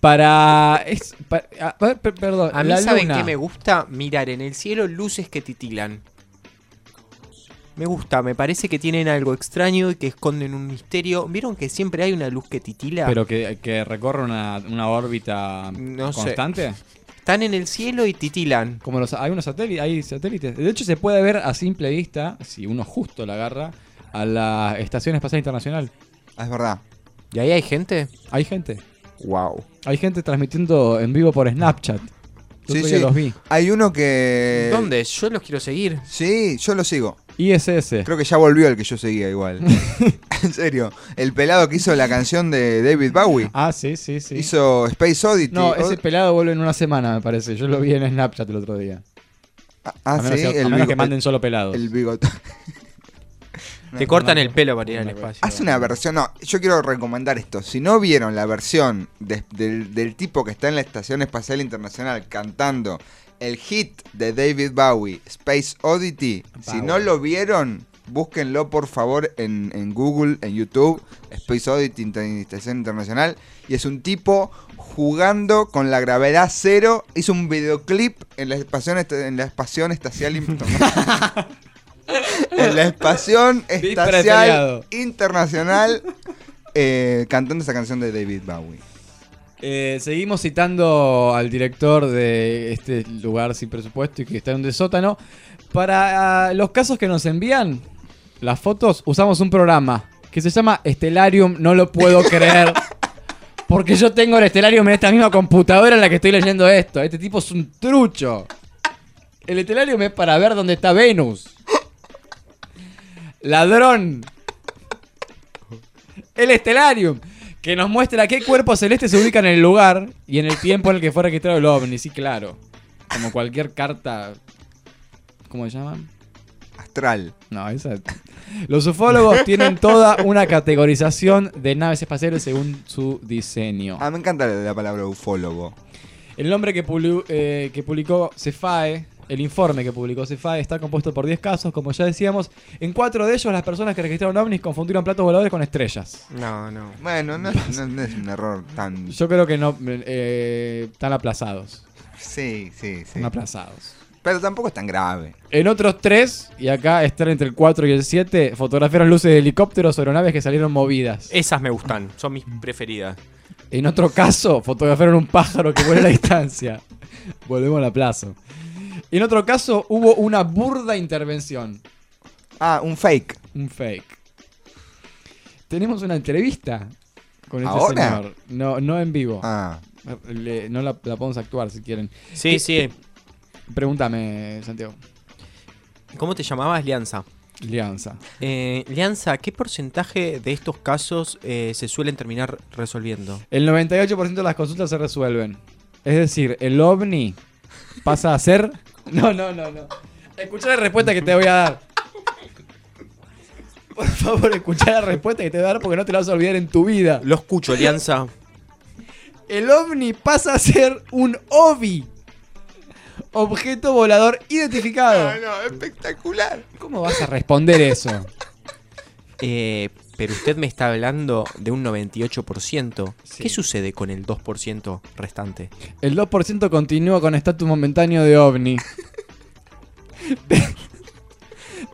Para. Es, pa- a ver, per- perdón. A mí, la ¿saben luna. qué me gusta? Mirar en el cielo luces que titilan. Me gusta, me parece que tienen algo extraño y que esconden un misterio. ¿Vieron que siempre hay una luz que titila? Pero que, que recorre una, una órbita No sé. constante. Están en el cielo y titilan. Como los, hay unos satélites, hay satélites. De hecho, se puede ver a simple vista, si uno justo la agarra, a la Estación Espacial Internacional. Ah, es verdad. ¿Y ahí hay gente? Hay gente. Wow. Hay gente transmitiendo en vivo por Snapchat. El Sí, los vi. Hay uno que. ¿Dónde? Yo los quiero seguir. Sí, yo lo sigo. ISS. Creo que ya volvió el que yo seguía igual. (laughs) en serio. El pelado que hizo la canción de David Bowie. Ah, sí, sí, sí. Hizo Space Oddity. No, ese pelado vuelve en una semana, me parece. Yo lo vi en Snapchat el otro día. Ah, a menos, sí, que, a el menos que manden solo pelados. El bigote. (laughs) Te cortan el pelo para ir al espacio. Hace una versión, no, yo quiero recomendar esto. Si no vieron la versión de- del, del tipo que está en la Estación Espacial Internacional cantando el hit de David Bowie, Space Oddity, si no lo vieron, búsquenlo por favor en, en Google, en YouTube, Space Oddity Estación Internacional. Y es un tipo jugando con la gravedad cero. Hizo un videoclip en la estación, en la espacial internacional. (laughs) en la espacial feriado. internacional eh, cantando esa canción de David Bowie. Eh, seguimos citando al director de este lugar sin presupuesto y que está en un sótano. Para ah, los casos que nos envían, las fotos, usamos un programa que se llama Stellarium. No lo puedo (laughs) creer. Porque yo tengo el Stellarium en esta misma computadora en la que estoy leyendo esto. Este tipo es un trucho. El Stellarium es para ver dónde está Venus. Ladrón. El Stellarium. Que nos muestra qué cuerpo celeste se ubica en el lugar y en el tiempo en el que fue registrado el ovni. Sí, claro. Como cualquier carta. ¿Cómo se llaman? Astral. No, esa. Los ufólogos (laughs) tienen toda una categorización de naves espaciales según su diseño. Ah, me encanta la, la palabra ufólogo. El nombre que, eh, que publicó Cefae, el informe que publicó Cefae, está compuesto por 10 casos, como ya decíamos. En cuatro de ellos, las personas que registraron ovnis confundieron platos voladores con estrellas. No, no. Bueno, no, es- no- no es un error tan. Yo creo que no. eh, están aplazados. Sí, sí, sí. Están aplazados. Pero tampoco es tan grave. En otros tres, y acá están entre el 4 y el 7, fotografiaron luces de helicópteros o aeronaves que salieron movidas. Esas me gustan, son mis preferidas. En otro caso, fotografiaron un pájaro que vuela a la distancia. Volvemos al aplazo. En otro caso, hubo una burda intervención. Ah, un fake. Un fake. Tenemos una entrevista con este ¿Ahora? señor. No, no en vivo. Ah. Le- no la, la podemos actuar si quieren. Sí, ¿Qué- sí. Pregúntame, Santiago. ¿Cómo te llamabas, Lianza? Lianza. Eh, Lianza, ¿qué porcentaje de estos casos eh, se suelen terminar resolviendo? El 98% de las consultas se resuelven. Es decir, el ovni pasa a ser... (laughs) No, no, no, no. Escucha la respuesta que te voy a dar. Por favor, escucha la respuesta que te voy a dar porque no te la vas a olvidar en tu vida. Lo escucho, Lianza. El ovni pasa a ser un OVI. Objeto volador identificado. no, espectacular. ¿Cómo vas a responder eso? Eh, pero usted me está hablando de un 98%. ¿Qué sucede con el 2% restante? El 2% continúa con estatus momentáneo de ovni. (laughs)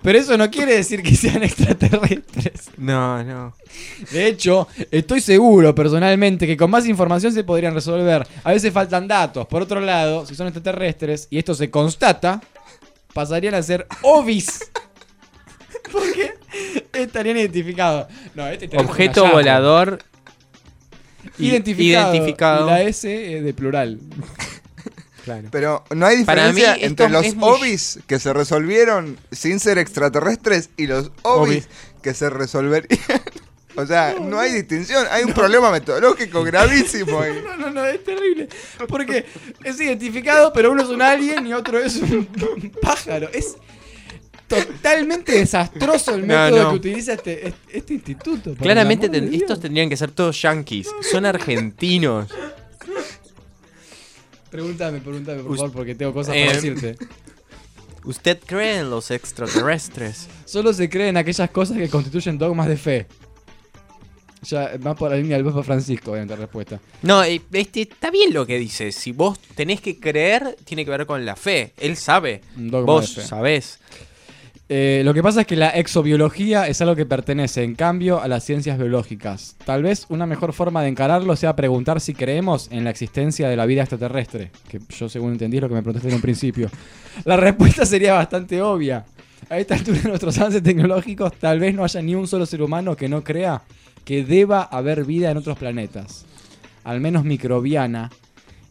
Pero eso no quiere decir que sean extraterrestres. No, no. De hecho, estoy seguro personalmente que con más información se podrían resolver. A veces faltan datos. Por otro lado, si son extraterrestres y esto se constata, pasarían a ser ovis. Porque estarían identificados. No, este Objeto volador Identificado. identificado. Y la S es de plural. (laughs) Claro. Pero no hay diferencia mí entre los es muy- ovis que se resolvieron sin ser extraterrestres y los ovis Ovis. que se resolverían. (laughs) O sea, no hay distinción, hay un problema metodológico (laughs) gravísimo ahí. No, no, no, es terrible. Porque es identificado, pero uno es un alien y otro es un pájaro. Es totalmente desastroso el método no. que utiliza este, este- este instituto. Claramente ten- estos tendrían que ser todos yankees. Son argentinos. Pregúntame, pregúntame, por Us- favor, porque tengo cosas Eh, para decirte. ¿Usted cree en los extraterrestres? Solo se cree en aquellas cosas que constituyen dogmas de fe. Ya, más por la línea del Papa Francisco, obviamente, la respuesta. No, eh, este, está bien lo que dice. Si vos tenés que creer, tiene que ver con la fe. Él sabe. Dogma Vos sabés. Eh, lo que pasa es que la exobiología es algo que pertenece, en cambio, a las ciencias biológicas. Tal vez una mejor forma de encararlo sea preguntar si creemos en la existencia de la vida extraterrestre. Que yo, según entendí, es lo que me preguntaste en un principio. La respuesta sería bastante obvia. A esta altura de nuestros avances tecnológicos, tal vez no haya ni un solo ser humano que no crea que deba haber vida en otros planetas. Al menos microbiana.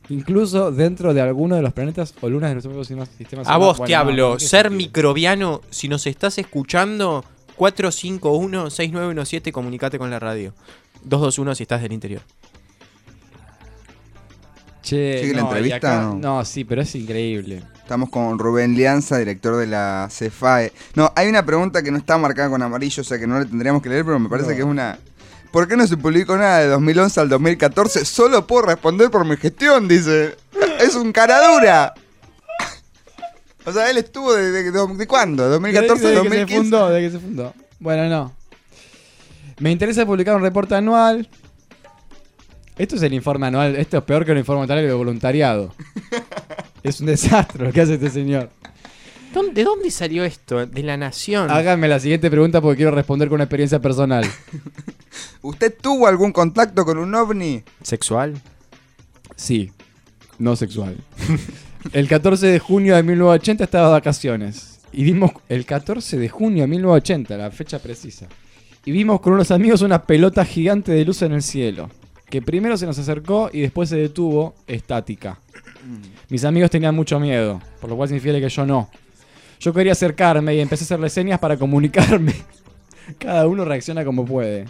Incluso dentro de alguno de los planetas o lunas de nuestro propio sistema sistema A solar. vos Bueno, te no, hablo. no, ¿qué Ser sentido? microbiano, si nos estás escuchando, 451-6917, comunicate con la radio. 221 si estás del interior. Che, ¿Sigue la no, y entrevista acá- no? no, sí, pero es increíble. Estamos con Rubén Lianza, director de la CEFAE. No, hay una pregunta que no está marcada con amarillo, o sea que no la tendríamos que leer, pero me parece No. que es una... ¿Por qué no se publicó nada de 2011 al 2014? Solo puedo responder por mi gestión, dice. Es un cara dura. O sea, él estuvo de, de, de- ¿de cuándo? ¿2014, Desde- desde que se 2015? fundó, desde que se fundó. Bueno, no. Me interesa publicar un reporte anual. Esto es el informe anual. Esto es peor que un informe anual de voluntariado. (laughs) es un desastre lo que hace este señor. ¿Dónde- ¿De dónde salió esto? De la nación. Háganme la siguiente pregunta porque quiero responder con una experiencia personal. (laughs) ¿Usted tuvo algún contacto con un ovni? ¿Sexual? Sí, no sexual. El 14 de junio de 1980 estaba de vacaciones. Y vimos el 14 de junio de 1980, la fecha precisa. Y vimos con unos amigos una pelota gigante de luz en el cielo. Que primero se nos acercó y después se detuvo estática. Mis amigos tenían mucho miedo, por lo cual significa que yo no. Yo quería acercarme y empecé a hacerle señas para comunicarme. (laughs) Cada uno reacciona como puede.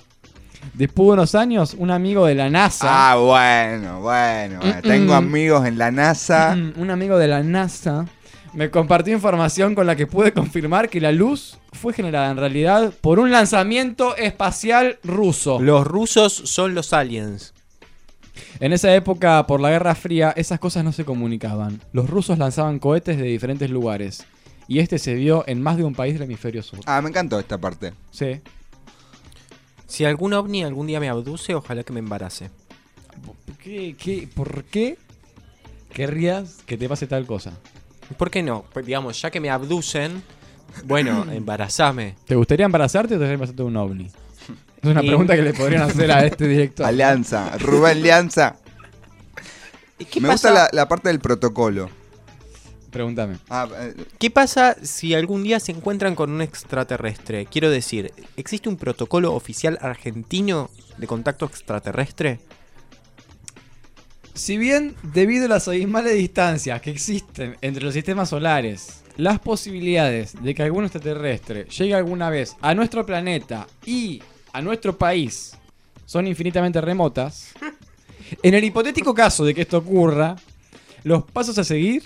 Después de unos años, un amigo de la NASA. Ah, bueno, bueno. bueno. Mm, Tengo amigos en la NASA. Mm, un amigo de la NASA me compartió información con la que pude confirmar que la luz fue generada en realidad por un lanzamiento espacial ruso. Los rusos son los aliens. En esa época, por la Guerra Fría, esas cosas no se comunicaban. Los rusos lanzaban cohetes de diferentes lugares. Y este se vio en más de un país del hemisferio sur. Ah, me encantó esta parte. Sí. Si algún ovni algún día me abduce, ojalá que me embarace. ¿Qué, qué, ¿Por qué querrías que te pase tal cosa? ¿Por qué no? Pues, digamos, ya que me abducen, bueno, (clears throat) embarazame. ¿Te gustaría embarazarte o te gustaría embarazarte de un ovni? (laughs) Es una Y- pregunta que le podrían hacer a este director. Alianza. Rubén Lianza. ¿Y qué Me pasa? gusta la, la parte del protocolo. Pregúntame. Ah, eh, ¿Qué pasa si algún día se encuentran con un extraterrestre? Quiero decir, ¿existe un protocolo oficial argentino de contacto extraterrestre? Si bien, debido a las abismales distancias que existen entre los sistemas solares, las posibilidades de que algún extraterrestre llegue alguna vez a nuestro planeta y a nuestro país son infinitamente remotas, (laughs) en el hipotético caso de que esto ocurra, los pasos a seguir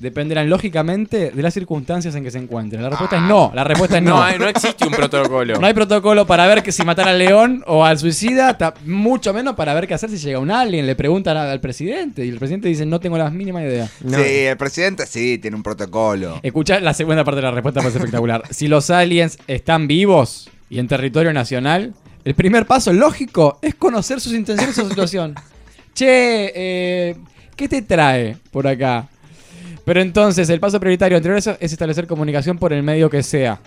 dependerán lógicamente de las circunstancias en que se encuentren. La respuesta es no, la respuesta es no. No hay- no existe un protocolo. No hay protocolo para ver que si matar al león o al suicida, mucho menos para ver qué hacer si llega un alien. Le preguntan a- al presidente y el presidente dice no tengo la mínima idea. Sí, el presidente sí tiene un protocolo. Escucha la segunda parte de la respuesta, fue espectacular. (laughs) Si los aliens están vivos y en territorio nacional, el primer paso lógico es conocer sus intenciones o situación. (laughs) Che, eh, ¿qué te trae por acá? Pero entonces, el paso prioritario anterior a es establecer comunicación por el medio que sea.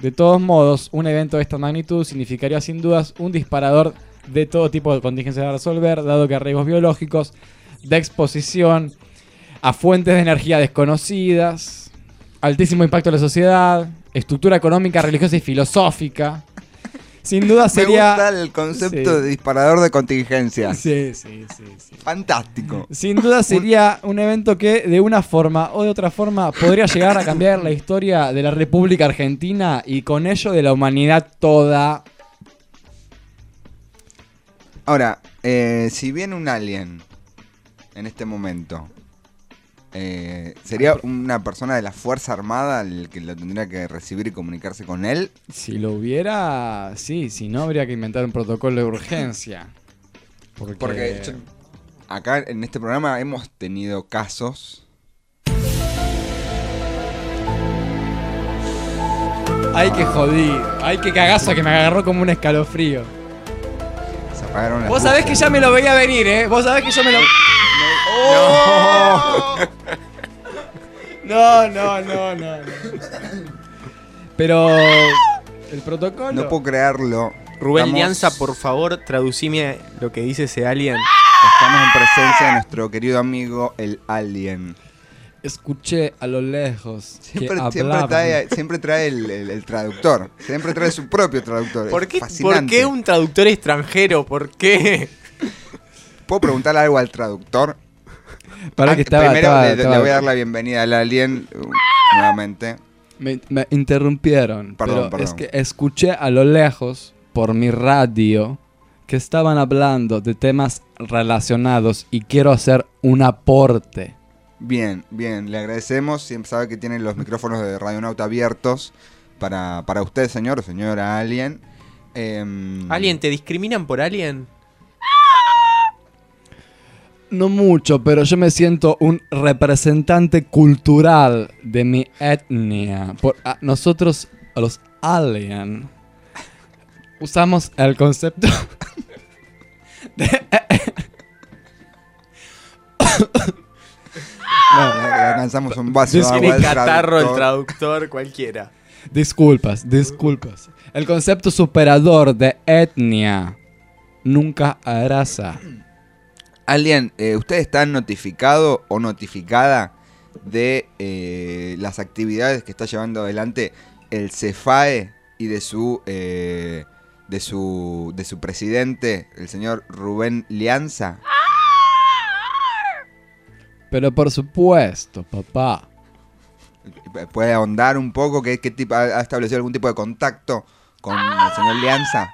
De todos modos, un evento de esta magnitud significaría sin dudas un disparador de todo tipo de contingencias a resolver, dado que riesgos biológicos, de exposición a fuentes de energía desconocidas, altísimo impacto en la sociedad, estructura económica, religiosa y filosófica. Sin duda sería... Me gusta el concepto Sí. de disparador de contingencia. Sí, sí, sí, sí. Fantástico. Sin duda sería un evento que de una forma o de otra forma podría llegar a cambiar la historia de la República Argentina y con ello de la humanidad toda. Ahora, eh, si viene un alien en este momento, eh, ¿sería una persona de la Fuerza Armada el que lo tendría que recibir y comunicarse con él? Si lo hubiera, sí, si no habría que inventar un protocolo de urgencia. Porque, Porque yo- acá en este programa hemos tenido casos. Ay, que jodido. Ay, que cagazo que me agarró como un escalofrío. Se apagaron las Vos sabés que ya me lo veía venir, ¿eh? Vos sabés que yo me lo... No, no, no, no, no. Pero (laughs) el protocolo... No puedo creerlo. Rubén Estamos- Lianza, por favor, traducime lo que dice ese alien. Estamos en presencia de nuestro querido amigo el alien. Escuché a lo lejos Siempre, que siempre hablaban. trae, siempre trae el, el- el traductor. Siempre trae su propio traductor. ¿Por Es qué, ¿Por fascinante. qué un traductor extranjero? ¿Por qué? ¿Puedo preguntarle algo al traductor? Para Ah, que estaba- primero estaba- le, voy a dar la bienvenida al alien uh, nuevamente. Me, me interrumpieron. Perdón, pero perdón. es que escuché a lo lejos, por mi radio, que estaban hablando de temas relacionados y quiero hacer un aporte. Bien, bien, le agradecemos. Siempre sabe que tienen los micrófonos de Radionauta abiertos para, para usted, señor o señora alien. Em, ¿Alien? ¿Te discriminan por alien? No mucho, pero yo me siento un representante cultural de mi etnia. Por, a- nosotros, a los alien, usamos el concepto (laughs) (coughs) no, le- le alcanzamos un vaso de agua catarro el traductor. cualquiera. Disculpas, disculpas. El concepto superador de etnia nunca raza. Alien, eh, ¿usted está notificado o notificada de eh, las actividades que está llevando adelante el CEFAE y de su, eh, de su, de su presidente, el señor Rubén Lianza? Pero por supuesto, papá. ¿Puede ahondar un poco? ¿Qué, qué tipo, ha, ha establecido algún tipo de contacto con el señor Lianza?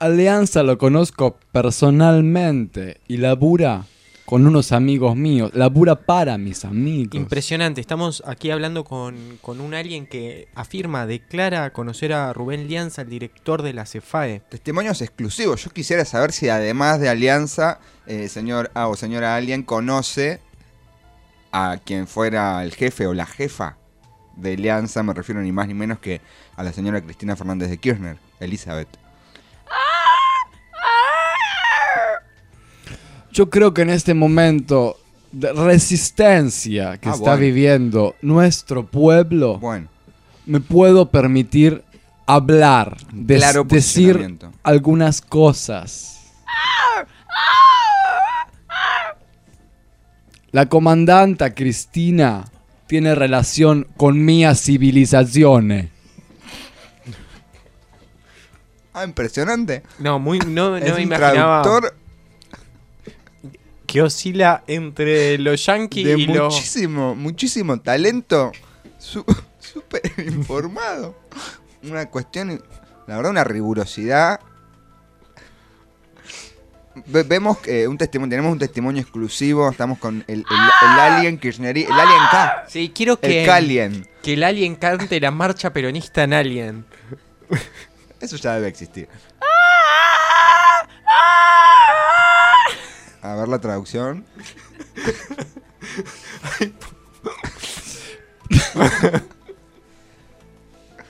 Alianza lo conozco personalmente y labura con unos amigos míos. Labura para mis amigos. Impresionante, estamos aquí hablando con, con un alien que afirma, declara conocer a Rubén Lianza, el director de la CEFAE. Testimonios exclusivos. Yo quisiera saber si además de Alianza, eh, señor A o señora Alien conoce a quien fuera el jefe o la jefa de Alianza. Me refiero ni más ni menos que a la señora Cristina Fernández de Kirchner, Elizabeth. Yo creo que en este momento de resistencia que Ah, está bueno. viviendo nuestro pueblo, Bueno. me puedo permitir hablar, des- Claro decir algunas cosas. La comandanta Cristina tiene relación con mi civilización. Ah, impresionante. No, muy, no, Es no un me imaginaba traductor que oscila entre los yankees y los... muchísimo, muchísimo talento. su- (laughs) Súper informado. Una cuestión, la verdad, una rigurosidad. Ve- vemos que un testimonio, tenemos un testimonio exclusivo. Estamos con el, el, el alien Kirchneri, el alien K. Sí, quiero que... El Kalien. Que el alien cante la marcha peronista en Alien. Eso ya debe existir. (laughs) A ver la traducción.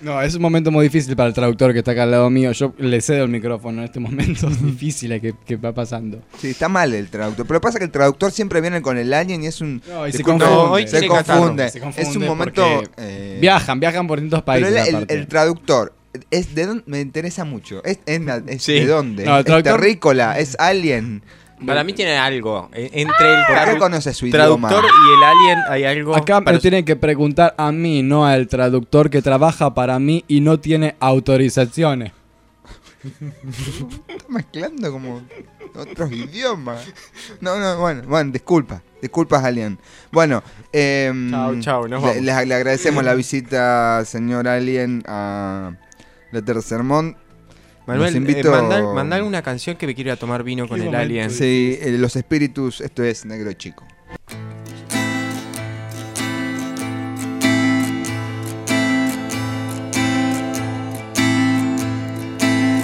No, es un momento muy difícil para el traductor que está acá al lado mío. Yo le cedo el micrófono en este momento difícil que, que va pasando. Sí, está mal el traductor. Pero pasa que el traductor siempre viene con el alien y es un. No, y se confunde. hoy se, Se confunde. Se confunde Es un momento. eh, Viajan, viajan por distintos Pero países. el, el- traductor. Es de dónde me interesa mucho. Es, es na- es Sí. de dónde. No, el es traductor- terrícola, es alien. Para mí tiene algo. E- Entre el ¿Por qué tradu- conoce su traductor idioma? y el alien hay algo... Acá me para- tienen que preguntar a mí, no al traductor que trabaja para mí y no tiene autorizaciones. Está mezclando como otros idiomas. No, no, bueno, bueno, disculpa. Disculpas, Alien. Bueno, eh, Chau, chau, nos le, vamos. le- le agradecemos la visita, señor Alien, a Letter Sermón. Manuel, eh, invito- mandá una canción que me quiero ir a tomar vino con el alien. Sí, eh, los espíritus, esto es Negro Chico.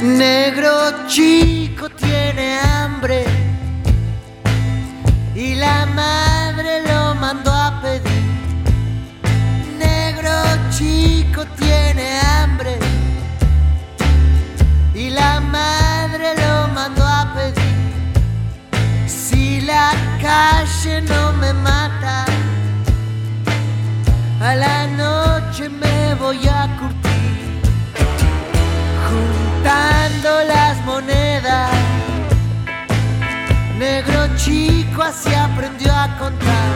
Negro chico tiene hambre y la madre lo mandó a pedir. Negro chico tiene hambre la madre lo mandó a pedir. Si la calle no me mata, a la noche me voy a curtir juntando las monedas. Negro chico así aprendió a contar.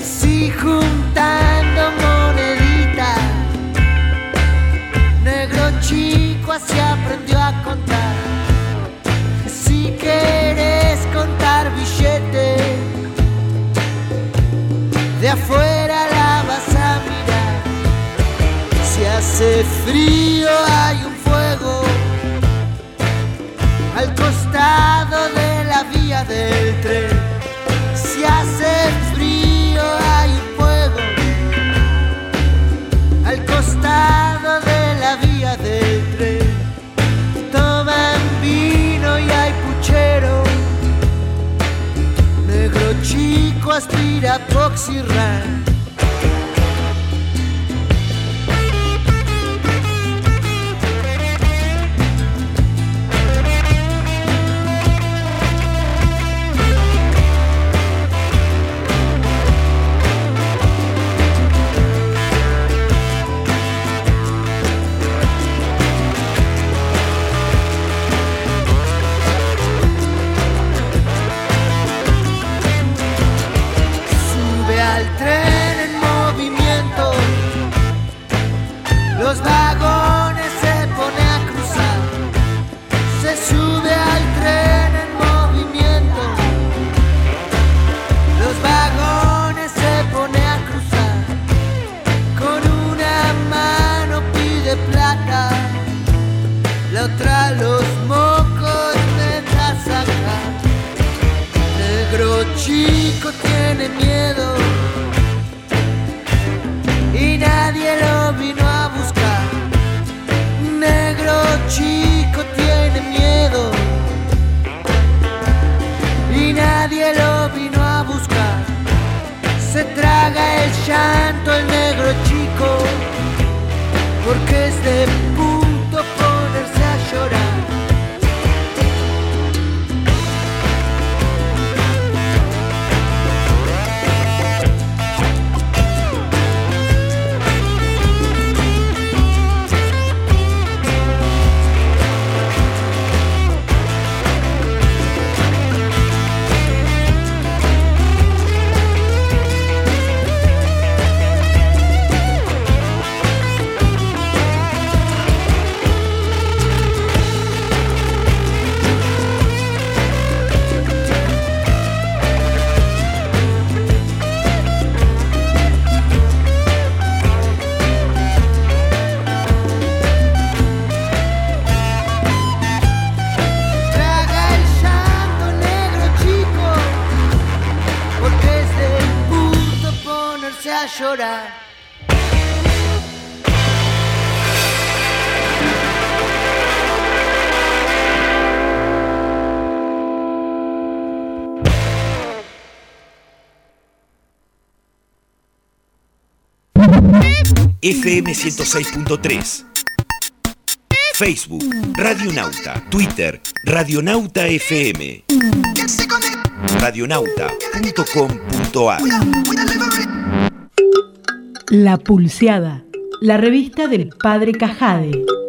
Si juntando moneditas. Chico así aprendió a contar. Si quieres contar billetes, de afuera la vas a mirar. Si hace frío hay un fuego al costado de la vía del tren. à toxirã FM 106.3. Facebook, Radionauta. Twitter, Radionauta FM. Radionauta.com.ar. La Pulseada, la revista del Padre Cajade.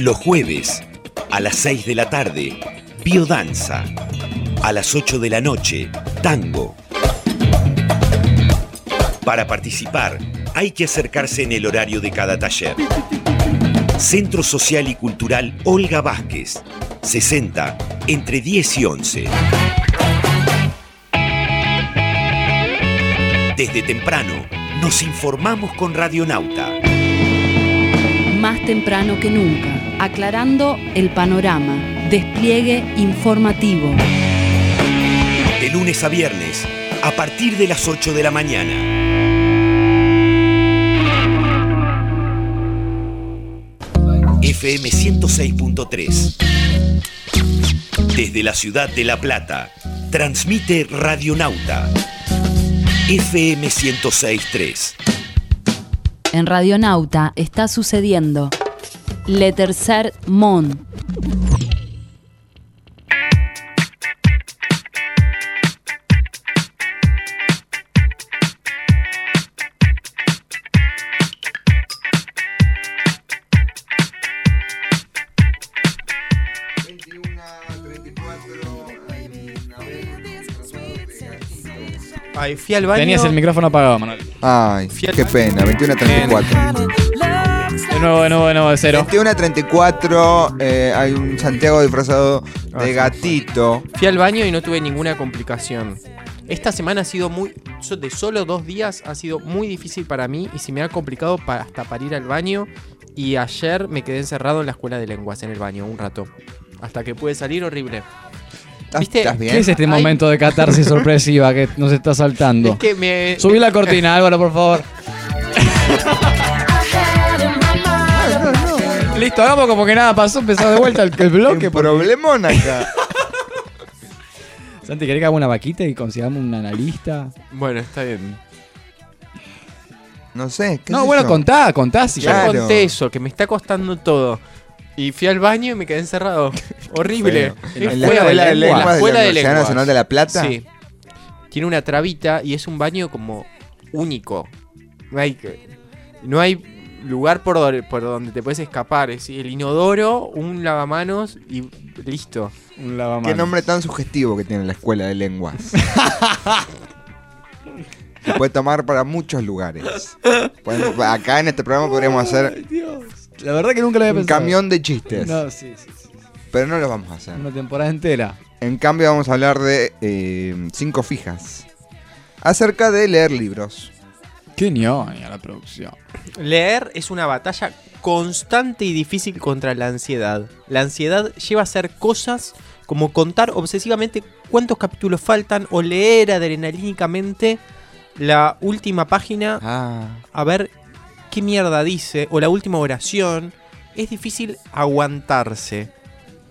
Los jueves a las 6 de la tarde, biodanza. A las 8 de la noche, tango. Para participar, hay que acercarse en el horario de cada taller. Centro Social y Cultural Olga Vázquez, 60, entre 10 y 11. Desde temprano, nos informamos con Radionauta. Más temprano que nunca, aclarando el panorama. Despliegue informativo. De lunes a viernes, a partir de las 8 de la mañana. FM 106.3. Desde la ciudad de La Plata, transmite Radionauta. FM 106.3. En Radionauta está sucediendo Le Tercer Mon. Ay, fui al baño. Tenías el micrófono apagado, Manuel. Ay, qué pena, 21 a 34. Nuevo, de nuevo, de nuevo, de cero. 21 a 34, eh, hay un Santiago disfrazado Ah, de gatito. Fui al baño y no tuve ninguna complicación. Esta semana ha sido muy. De solo dos días ha sido muy difícil para mí y se me ha complicado pa- hasta para ir al baño. Y ayer me quedé encerrado en la escuela de lenguas en el baño un rato. Hasta que pude salir horrible. ¿Viste? ¿Estás bien? ¿Qué es este Ay. momento de catarsis sorpresiva que nos está (laughs) saltando? Es que me. Subí la cortina, Álvaro, por favor. (laughs) Listo, hagamos como que nada pasó, empezó de vuelta el, el bloque. ¿Qué problemón acá? (laughs) Santi, ¿querés que haga una vaquita y consigamos un analista? Bueno, está bien. No sé, ¿qué No, sé bueno, yo? contá, contá si Ya Claro. conté eso, que me está costando todo. Y fui al baño y me quedé encerrado. (laughs) Horrible. Feo. Es En la feo. escuela de lenguas de la escuela de Universidad lenguas. Nacional de La Plata. Sí. Tiene una trabita y es un baño como único. No hay, que- no hay lugar por, donde- por donde te puedes escapar. Es el inodoro, un lavamanos y listo. Un lavamanos. Qué nombre tan sugestivo que tiene la escuela de lenguas. (laughs) Se puede tomar para muchos lugares. Podemos- acá en este programa podríamos hacer Dios. La verdad que nunca lo había un pensado. camión de chistes. No, sí, sí, sí. Pero no lo vamos a hacer. Una temporada entera. En cambio vamos a hablar de eh, cinco fijas. Acerca de leer libros. Qué ñoña la producción. Leer es una batalla constante y difícil contra la ansiedad. La ansiedad lleva a hacer cosas como contar obsesivamente cuántos capítulos faltan o leer adrenalínicamente la última página Ah. a ver qué mierda dice o la última oración. Es difícil aguantarse.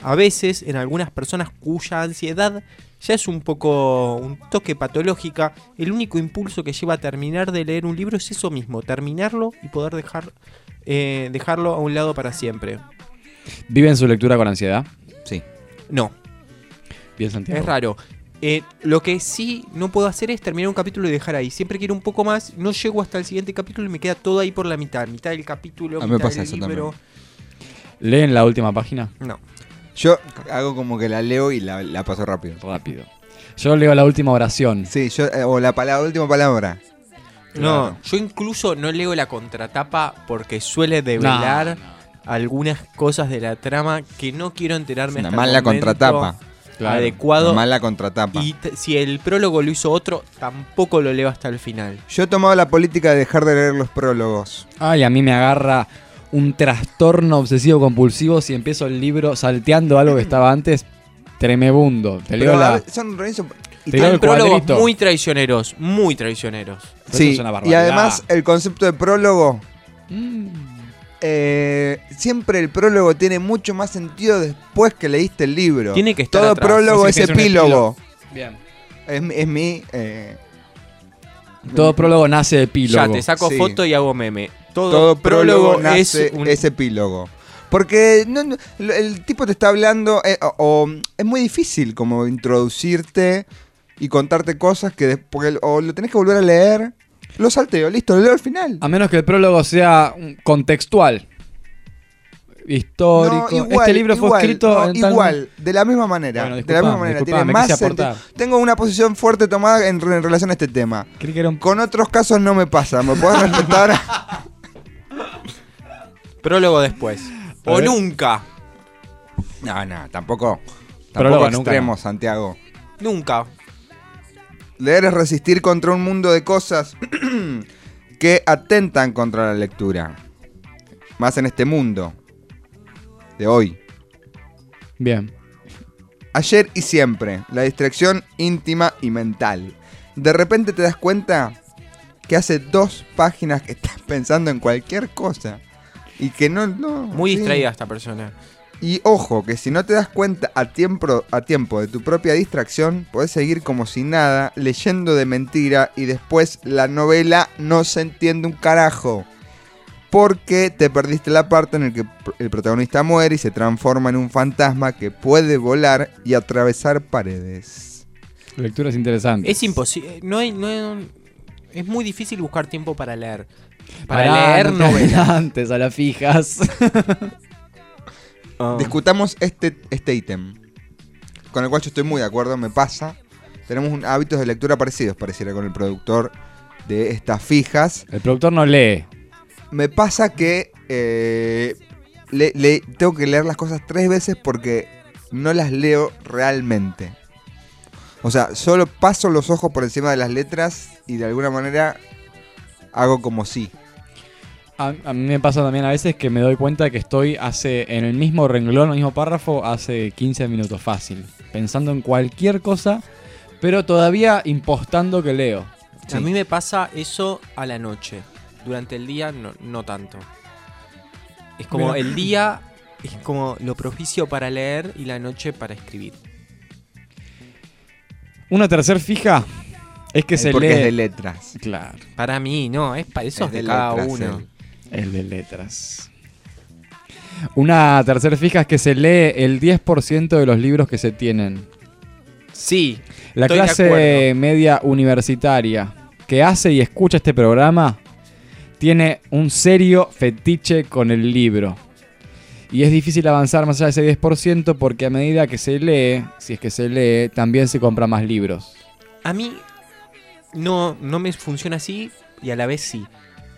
A veces, en algunas personas cuya ansiedad ya es un poco un toque patológica, el único impulso que lleva a terminar de leer un libro es eso mismo, terminarlo y poder dejar, eh, dejarlo a un lado para siempre. ¿Viven su lectura con ansiedad? Sí. No, Bien, Santiago. es raro. Eh, lo que sí no puedo hacer es terminar un capítulo y dejar ahí. Siempre quiero un poco más, no llego hasta el siguiente capítulo y me queda todo ahí por la mitad. Mitad del capítulo, A mí me mitad pasa del eso libro. ¿Leen la última página? No. Yo hago como que la leo y la, la paso rápido. Rápido. Yo leo la última oración. Sí, yo, eh, o la, última palabra. No, yo incluso no leo la contratapa porque suele develar algunas cosas de la trama que no quiero enterarme Una hasta el mala momento contratapa. adecuado. Una mala contratapa. Y si el prólogo lo hizo otro, tampoco lo leo hasta el final. Yo he tomado la política de dejar de leer los prólogos. Ay, a mí me agarra un trastorno obsesivo compulsivo si empiezo el libro salteando algo que estaba antes. Tremebundo. Te leo Pero, la. ver, son y Te leo Hay el prólogos cuadrito. muy traicioneros, muy traicioneros. Sí, es una y barbaridad. además el concepto de prólogo. Mm. eh, siempre el prólogo tiene mucho más sentido después que leíste el libro. Tiene que estar Todo atrás. prólogo Así es que es un epílogo. Bien. Es, mi- es mi. eh, Todo prólogo nace de epílogo. Ya, te saco Sí. foto y hago meme. Todo, todo prólogo, prólogo es nace un... es epílogo. Porque no- no, lo- el tipo te está hablando, eh, o, o, es muy difícil como introducirte y contarte cosas que después, o lo tenés que volver a leer, lo salteo, listo, lo leo al final. A menos que el prólogo sea contextual. Histórico. No, igual, este libro fue igual, escrito no, en tal- igual, de la misma manera. Bueno, de la misma manera. Tiene más. Tengo una posición fuerte tomada en, re- en relación a este tema. Creí que era un- Con otros casos no me pasa. ¿Me puedes (laughs) respetar? Prólogo después. A O ver. nunca. no, no, tampoco. Prólogo, Tampoco nunca, extremo. Santiago. Nunca. Leer es resistir contra un mundo de cosas (clears throat) que atentan contra la lectura. Más en este mundo de hoy. Bien. Ayer y siempre, la distracción íntima y mental. De repente te das cuenta que hace dos páginas que estás (laughs) pensando en cualquier cosa. Y que no... no Muy sí. distraída esta persona. Y ojo, que si no te das cuenta a tiempo, a tiempo de tu propia distracción, podés seguir como si nada, leyendo de mentira y después la novela no se entiende un carajo. Porque te perdiste la parte en la que el protagonista muere y se transforma en un fantasma que puede volar y atravesar paredes. Lecturas interesantes. Es imposible. No hay, no hay- es muy difícil buscar tiempo para leer. Para leer no te novelas. adelantes a las fijas. (laughs) Discutamos este, este ítem, con el cual yo estoy muy de acuerdo, me pasa. Tenemos un- hábitos de lectura parecidos, pareciera, con el productor de estas fijas. El productor no lee. Me pasa que eh, le- le- tengo que leer las cosas tres veces porque no las leo realmente. O sea, solo paso los ojos por encima de las letras y de alguna manera hago como sí. A, a mí me pasa también a veces que me doy cuenta que estoy hace en el mismo renglón, en el mismo párrafo, hace 15 minutos fácil. Pensando en cualquier cosa, pero todavía impostando que leo. A mí me pasa eso a la noche. Durante el día no, no tanto. Es como Mira. el día es como lo propicio para leer y la noche para escribir. Una tercer fija es que Eh, se porque lee. es de letras. Claro. Para mí, no, es para eso Es de, de cada letras, uno. él. El de letras. Una tercera fija es que se lee el 10% de los libros que se tienen. Sí. La estoy clase media universitaria que hace y escucha este programa tiene un serio fetiche con el libro. Y es difícil avanzar más allá de ese 10% porque a medida que se lee, si es que se lee, también se compra más libros. A mí no, no me funciona así y a la vez sí.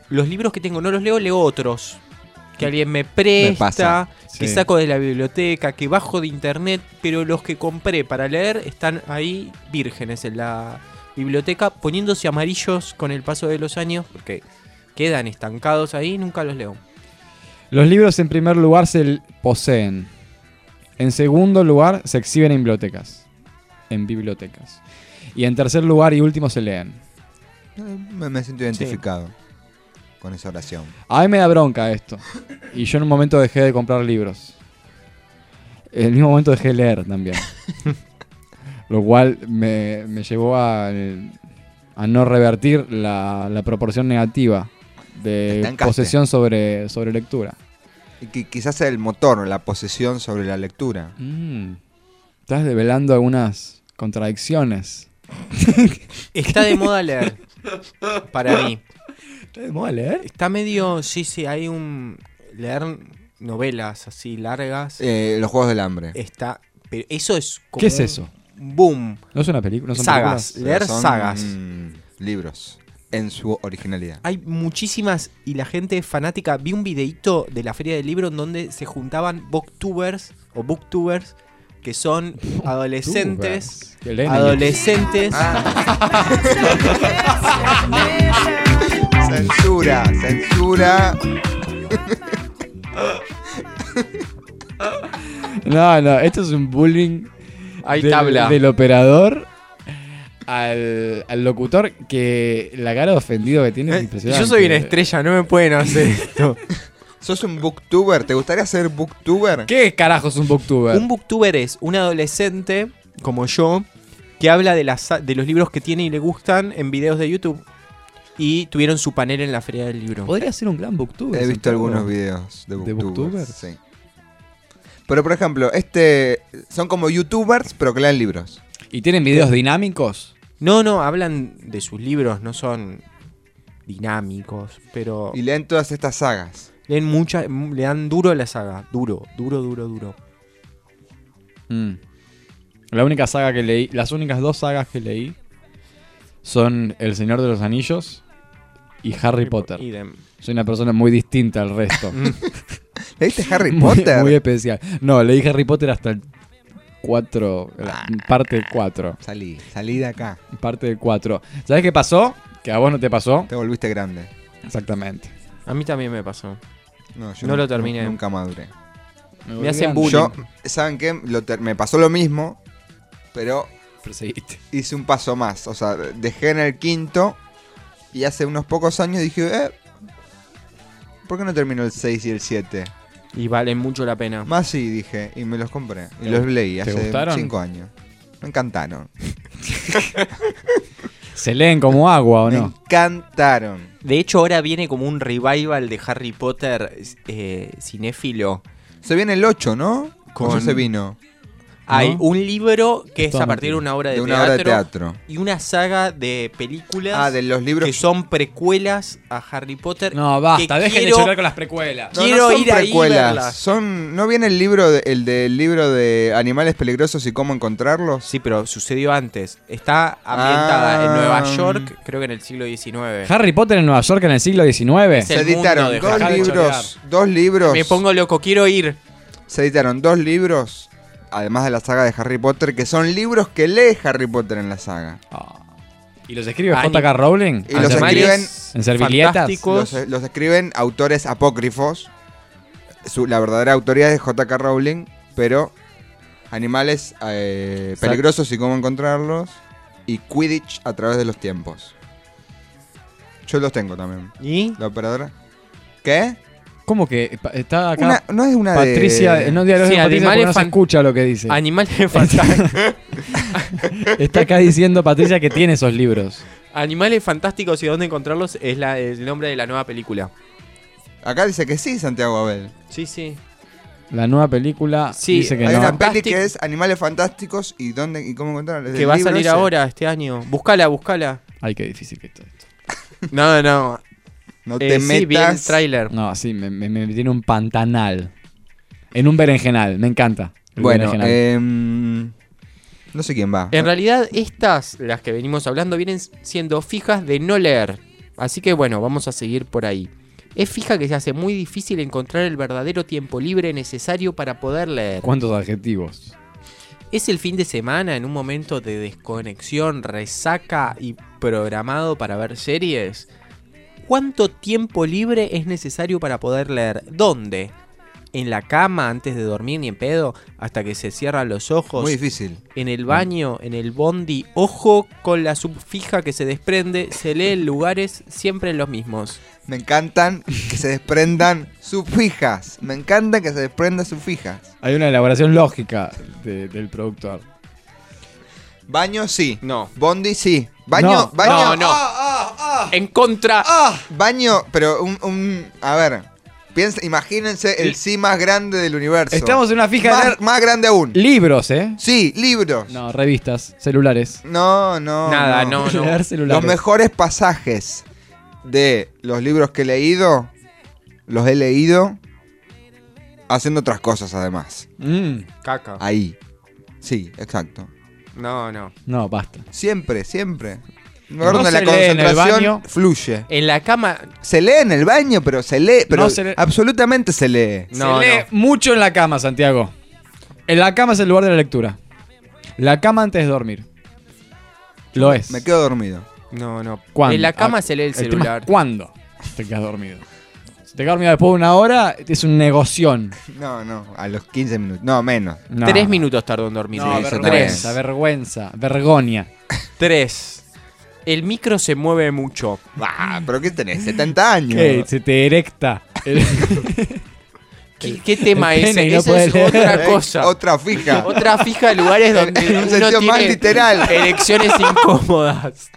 Los libros que tengo no los leo, leo otros. Que alguien me presta, pasa, que sí. saco de la biblioteca, que bajo de internet, pero los que compré para leer están ahí vírgenes en la biblioteca, poniéndose amarillos con el paso de los años, porque quedan estancados ahí y nunca los leo. Los libros en primer lugar se poseen. En segundo lugar se exhiben en bibliotecas. En bibliotecas. Y en tercer lugar y último se leen. Eh, Me, me siento identificado con esa oración. A mí me da bronca esto. Y yo en un momento dejé de comprar libros. En el mismo momento dejé de leer también. (laughs) Lo cual me, me llevó a, a no revertir la, la proporción negativa de posesión sobre, sobre lectura. Y que quizás el motor, la posesión sobre la lectura. Mm. Estás develando algunas contradicciones. (laughs) Está de moda leer. Para mí. ¿Está de moda leer? Está medio. Sí, sí, hay un. Leer novelas así largas. Eh, los Juegos del Hambre. Está. Pero eso es como. ¿Qué es un eso? Boom. ¿No es una película? ¿No son Sagas. películas? Leer Son, sagas. mm, libros. en su originalidad. Hay muchísimas y la gente es fanática. Vi un videito de la feria del libro en donde se juntaban booktubers o booktubers que son (laughs) adolescentes. Adolescentes. Censura, censura. (laughs) No, no, esto es un bullying Hay del, tabla. del operador al, al locutor que la cara de ofendido que tiene es impresionante. Yo soy una estrella, no me pueden hacer esto. (laughs) ¿Sos un booktuber? ¿Te gustaría ser booktuber? ¿Qué carajo es un booktuber? Un booktuber es un adolescente, como yo, que habla de, las, de los libros que tiene y le gustan en videos de YouTube. Y tuvieron su panel en la feria del libro. Podría ser un gran booktuber. He visto algunos videos de ¿De booktubers. booktubers? Sí. Pero por ejemplo, este son como youtubers, pero que leen libros. ¿Y tienen videos dinámicos? No, no, hablan de sus libros, no son dinámicos, pero Y leen todas estas sagas. Leen mucha, le dan duro a la saga, duro, duro, duro, duro. Mm. La única saga que leí, las únicas dos sagas que leí son El Señor de los Anillos y Harry Potter. Idem. Soy una persona muy distinta al resto. (laughs) ¿Leíste Harry Muy- Potter? Muy especial. No, leí Harry Potter hasta el 4, la parte 4. Salí, salí de acá. Parte del 4. ¿Sabes qué pasó? Que a vos no te pasó. Te volviste grande. Exactamente. A mí también me pasó. No, yo No lo terminé. Nunca maduré. Me hacen bullying. Yo, ¿saben qué? Lo me pasó lo mismo, pero Perseguiste. hice un paso más. O sea, dejé en el quinto y hace unos pocos años dije, eh, ¿por qué no terminó el 6 y el 7? Y valen mucho la pena. Más sí, dije, y me los compré. Y ¿Te los leí hace gustaron? 5 años. Me encantaron. (laughs) ¿Se leen como agua o Me no? encantaron. De hecho, ahora viene como un revival de Harry Potter eh, cinéfilo. Se viene el 8, ¿no? ¿Cómo Con- se vino? Hay ¿No? un libro que es a partir de una obra de, De una teatro, obra de teatro. y una saga de películas Ah, de los libros que son precuelas a Harry Potter. No, basta, dejen quiero- de chorar con las precuelas. No, Quiero no son ir ahí precuelas. verlas. Son, ¿No viene el libro de- el del libro de animales peligrosos y cómo encontrarlos? Sí, pero sucedió antes. Está ambientada en Ah. Nueva York, creo que en el siglo XIX. Harry Potter en Nueva York en el siglo XIX. Se editaron dos libros, dos libros. Me pongo loco, quiero ir. Se editaron dos libros, además de la saga de Harry Potter, que son libros que lee Harry Potter en la saga. Ah. ¿Y los escribe J.K. Rowling? Y los Animales escriben ¿En servilletas? Los, los escriben autores apócrifos. Su- la verdadera autoría es de J.K. Rowling, pero animales eh, peligrosos y cómo encontrarlos. Y Quidditch a través de los tiempos. Yo los tengo también. ¿Y? La operadora. ¿Qué? ¿Cómo que está acá? Una- no es una Patricia, de... no dialogues Sí, Patricia animales no se escucha lo que dice. Animales fantásticos. (laughs) Está acá diciendo Patricia que tiene esos libros. Animales fantásticos y dónde encontrarlos es la- el nombre de la nueva película. Acá dice que sí, Santiago Abel. Sí, sí. La nueva película Sí, dice que Hay no. una peli que es Animales Fantásticos y dónde y cómo encontrarlos. Que va a salir ahora, este año. Búscala, búscala. Ay, qué difícil que esto. esto. No, no. No Eh, te sí, vi el metas. tráiler. No, sí, me, me, me tiene un pantanal. En un berenjenal, me encanta. bueno, em, no sé quién va. En realidad, estas, las que venimos hablando, vienen siendo fijas de no leer. Así que bueno, vamos a seguir por ahí. Es fija que se hace muy difícil encontrar el verdadero tiempo libre necesario para poder leer. ¿Cuántos adjetivos? Es el fin de semana en un momento de desconexión, resaca y programado para ver series. ¿Cuánto tiempo libre es necesario para poder leer? ¿Dónde? ¿En la cama antes de dormir ni en pedo? ¿Hasta que se cierran los ojos? Muy difícil. en el baño, en el bondi, ojo con la subfija que se desprende, se lee en lugares siempre los mismos. Me encantan que se desprendan sufijas. Me encanta que se desprendan sufijas. Hay una elaboración lógica de- del productor. Baño sí. No. Bondi sí. Baño, No, baño. no, no. ah, ah, ah, En contra. Baño, pero un, un- a ver. Piensa, imagínense el sí más grande del universo. Estamos en una fija de más, leer más grande aún. libros, ¿eh? Sí, libros. No, revistas, celulares. No, no. Nada, no, no. Celulares. Los mejores pasajes de los libros que he leído, los he leído haciendo otras cosas además. Mm, Caca. Ahí. Sí, exacto. No, no. no, basta. Siempre, siempre. lugar No donde la se lee en el concentración baño. fluye. En la cama. Se lee en el baño, pero se lee, pero No se lee. absolutamente se lee. No, se lee no. mucho en la cama, Santiago. En la cama es el lugar de la lectura. La cama antes de dormir. Lo es. Me quedo dormido. No, no. ¿Cuándo? En la cama Ah, se lee el tema es celular. ¿Cuándo (laughs) te quedas dormido? Si te quedas dormido después de una hora, es un negoción. No, no, a los 15 minutos. No, menos. No. Tres minutos tardó en dormir. No, vergüenza, también. vergüenza, vergonia. Tres. El micro se mueve mucho. Ah, pero ¿qué tenés? 70 años. ¿Qué? Se te erecta. el- ¿Qué, qué tema es ese? no Esa es leer. otra cosa. (laughs) Otra fija. Otra fija de lugares (laughs) donde En un uno sentido más literal. elecciones incómodas.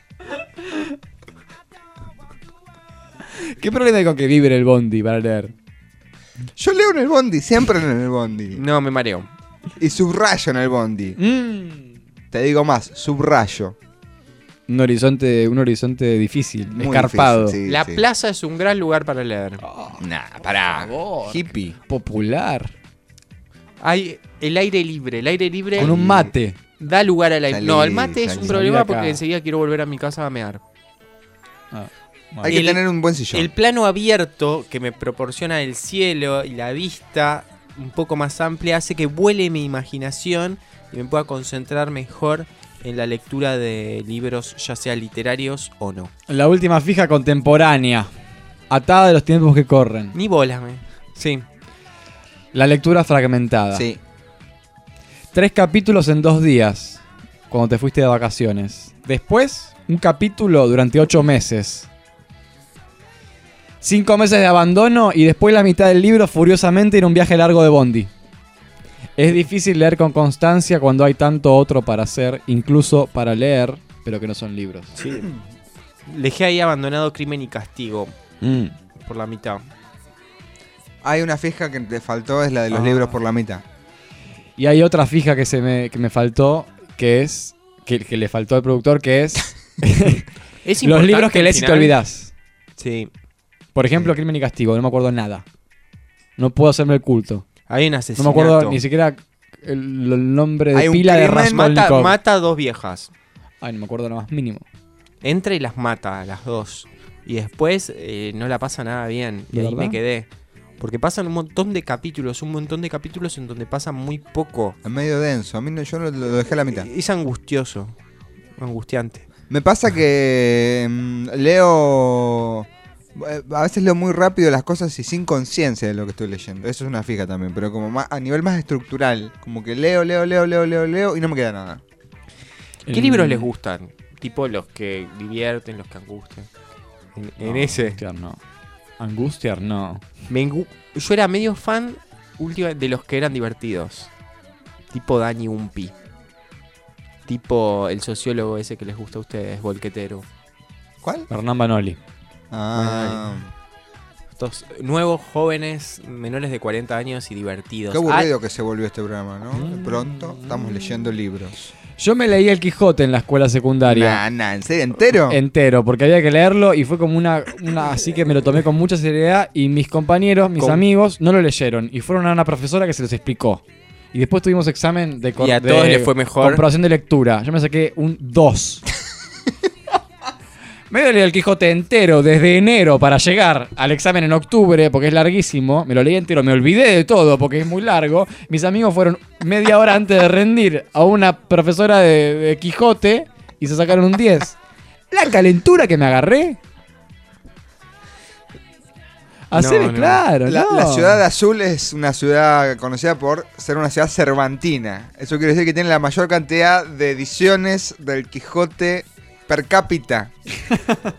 ¿Qué problema hay con que vibre el bondi para leer? Yo leo en el bondi, siempre en el bondi. No, me mareo. Y subrayo en el bondi. Mm. Te digo más, subrayo. Un horizonte, un horizonte difícil, Muy escarpado. difícil, sí, La sí. plaza es un gran lugar para leer. Nah, pará. Hippie. Popular. Hay el aire libre, el aire libre Con un mate. da lugar al aire. Salí, no, el mate es salí. un problema Salí acá. porque enseguida quiero volver a mi casa a mear. Ah, Hay que El- tener un buen sillón. El plano abierto que me proporciona el cielo y la vista un poco más amplia hace que vuele mi imaginación y me pueda concentrar mejor en la lectura de libros, ya sea literarios o no. La última fija contemporánea. Atada de los tiempos que corren. Ni bolas, me. Sí. La lectura fragmentada. Sí. Tres capítulos en dos días. Cuando te fuiste de vacaciones. Después, un capítulo durante ocho meses. Cinco meses de abandono y después la mitad del libro furiosamente en un viaje largo de Bondi. Es difícil leer con constancia cuando hay tanto otro para hacer, incluso para leer, pero que no son libros. Sí. (clears throat) Dejé ahí abandonado Crimen y Castigo Mm. por la mitad. Hay una fija que te faltó, es la de los Ah. libros por la mitad. Y hay otra fija que, se me, que me faltó, que es. Que, que le faltó al productor, que es. (laughs) Es (laughs) los libros que lees y te olvidas. Sí. Por ejemplo, Crimen y Castigo, no me acuerdo nada. No puedo hacerme el culto. Hay un No asesinato. me acuerdo ni siquiera el, el nombre de Hay un pila de crimen, Mata, Raskolnikov. mata a dos viejas. Ay, no me acuerdo lo más mínimo. Entra y las mata a las dos. Y después eh, no la pasa nada bien. Y ¿De ahí verdad? me quedé. Porque pasan un montón de capítulos, un montón de capítulos en donde pasa muy poco. Es medio denso. A mí no, yo no- lo dejé a la mitad. Es angustioso. Angustiante. Me pasa que mm, leo. Eh, A veces leo muy rápido las cosas y sin conciencia de lo que estoy leyendo. Eso es una fija también, pero como más, a nivel más estructural. Como que leo, leo, leo, leo, leo, leo y no me queda nada. ¿Qué libros les gustan? Tipo los que divierten, los que angustian. En, ese. Angustiar no. Angustiar no. Me yo era medio fan última- de los que eran divertidos. Tipo Dani Umpi. Tipo el sociólogo ese que les gusta a ustedes, Volquetero. ¿Cuál? Hernán Banoli. Ah, Estos nuevos jóvenes menores de 40 años y divertidos. qué aburrido que se volvió este programa, ¿no? Mm. De pronto estamos leyendo libros. Yo me leí El Quijote en la escuela secundaria. Nah, nah, ¿en serio? ¿Entero? Entero, porque había que leerlo y fue como una, una- Así que me lo tomé con mucha seriedad y mis compañeros, mis amigos, no lo leyeron y fueron a una profesora que se los explicó. Y después tuvimos examen de, Y a de todos les fue mejor. comprobación de lectura. Yo me saqué un 2. (laughs) me leí el Quijote entero desde enero para llegar al examen en octubre, porque es larguísimo. Me lo leí entero, me olvidé de todo porque es muy largo. Mis amigos fueron media hora antes de rendir a una profesora de, de Quijote y se sacaron un 10. La calentura que me agarré. Haceme No, no. claro, La, no. la ciudad azul es una ciudad conocida por ser una ciudad cervantina. Eso quiere decir que tiene la mayor cantidad de ediciones del Quijote per cápita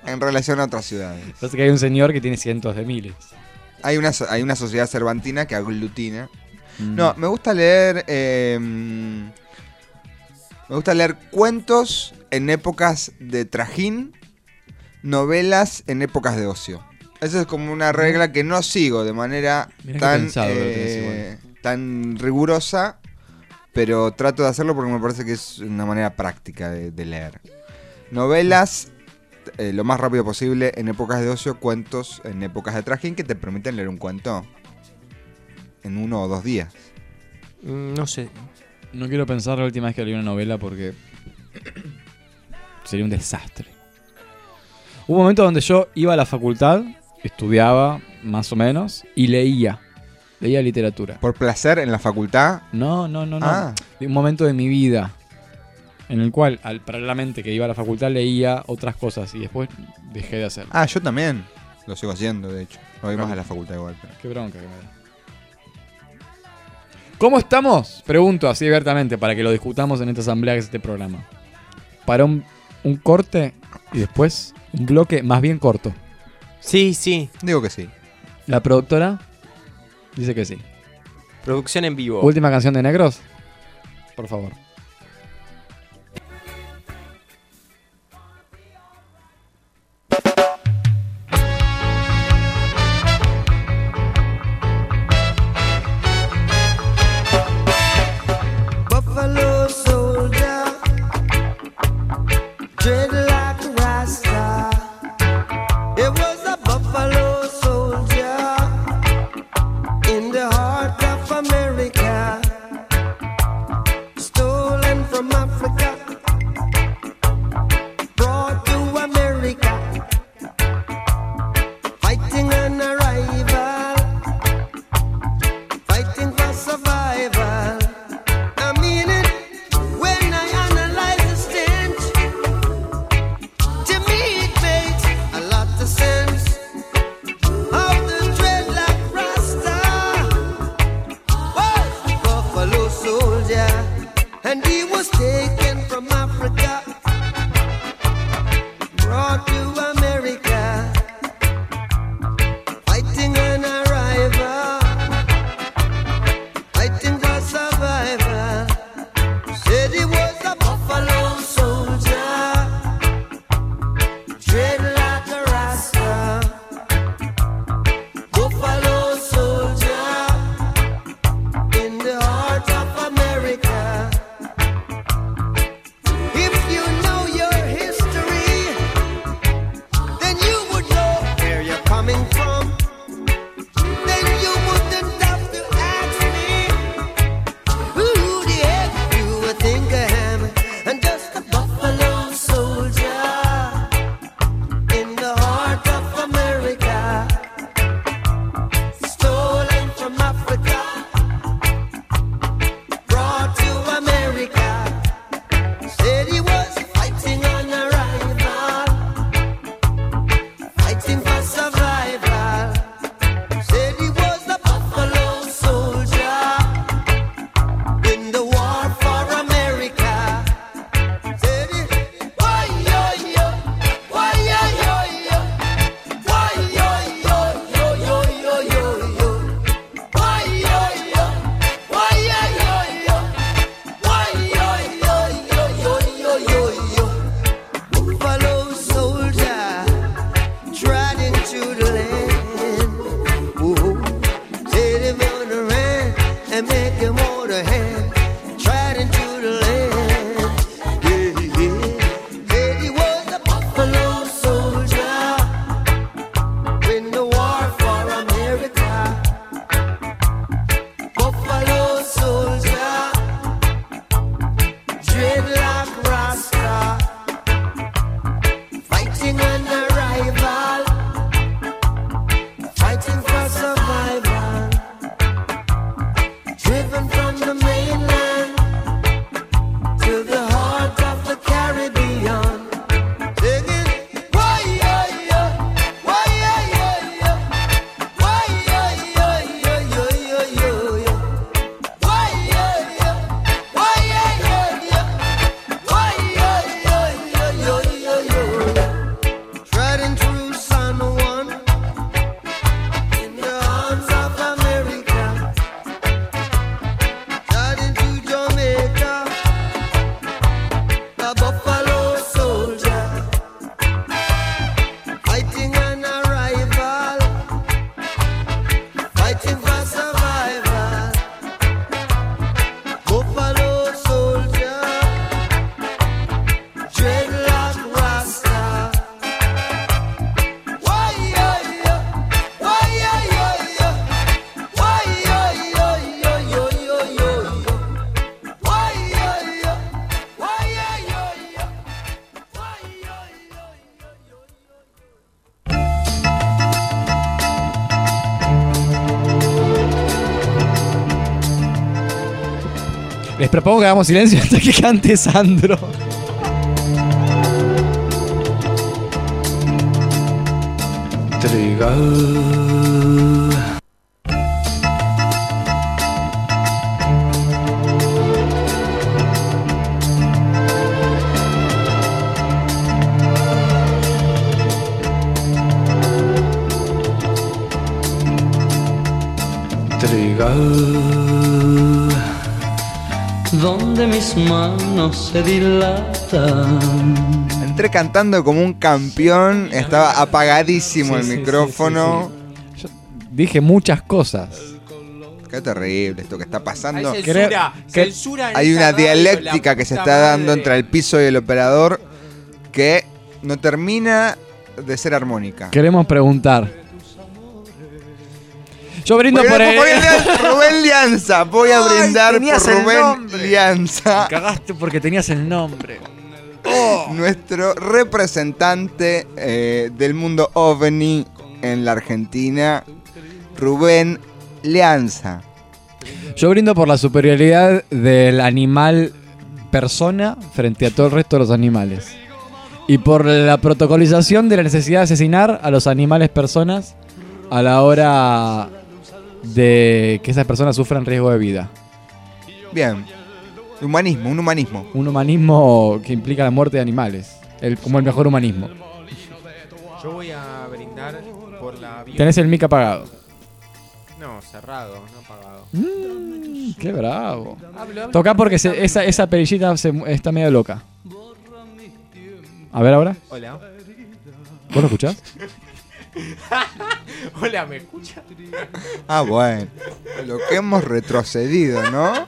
en relación a otras ciudades. Pasa que hay un señor que tiene cientos de miles. Hay una, hay una sociedad cervantina que aglutina. Mm. No, me gusta leer. eh, me gusta leer cuentos en épocas de trajín, novelas en épocas de ocio. Eso es como una regla que no sigo de manera Mirá tan, pensado eh, tan rigurosa, pero trato de hacerlo porque me parece que es una manera práctica de, de leer. Novelas eh, lo más rápido posible en épocas de ocio, cuentos en épocas de trajín que te permiten leer un cuento en uno o dos días. Mm, No sé. No quiero pensar la última vez que leí una novela porque sería un desastre. Hubo un momento donde yo iba a la facultad, estudiaba más o menos, y leía. Leía literatura. ¿Por placer en la facultad? No, no, no, no. Ah. Un momento de mi vida en el cual, al, paralelamente que iba a la facultad, leía otras cosas y después dejé de hacerlo. Ah, yo también. Lo sigo haciendo, de hecho. No voy más a la facultad igual. pero- Qué bronca que me da. ¿Cómo estamos? Pregunto así abiertamente para que lo discutamos en esta asamblea que es este programa. Para un, un corte y después un bloque más bien corto. Sí, sí. Digo que sí. La productora dice que sí. Producción en vivo. Última canción de Negros. Por favor. 对着 propongo que hagamos silencio (laughs) hasta que cante Sandro. Mis manos se dilatan. Entré cantando como un campeón, estaba apagadísimo Sí, el sí, sí, micrófono. Dije muchas cosas. Qué terrible esto que está pasando. Hay censura, censura en Hay una radio, dialéctica que se está dando entre el piso y el operador que no termina de ser armónica. Queremos preguntar. Yo brindo por por (laughs) Rubén Lianza. Voy a Ay, brindar tenías por el Rubén nombre. Lianza. Cagaste porque tenías el nombre. Nuestro representante eh, del mundo ovni en la Argentina, Rubén Lianza. Yo brindo por la superioridad del animal persona frente a todo el resto de los animales. Y por la protocolización de la necesidad de asesinar a los animales personas a la hora de que esas personas sufran riesgo de vida. Bien. Humanismo, un humanismo. Un humanismo que implica la muerte de animales. El, como el mejor humanismo. Yo voy a brindar por la bio- Tenés el mic apagado. No, cerrado, no apagado. Mm, qué bravo. Hablo, hablo. Toca porque se- esa, esa perillita se está medio loca. A ver ahora. Hola. ¿Vos lo escuchás? (laughs) (laughs) Hola, ¿me escucha? Ah, bueno. Lo que hemos retrocedido, ¿no?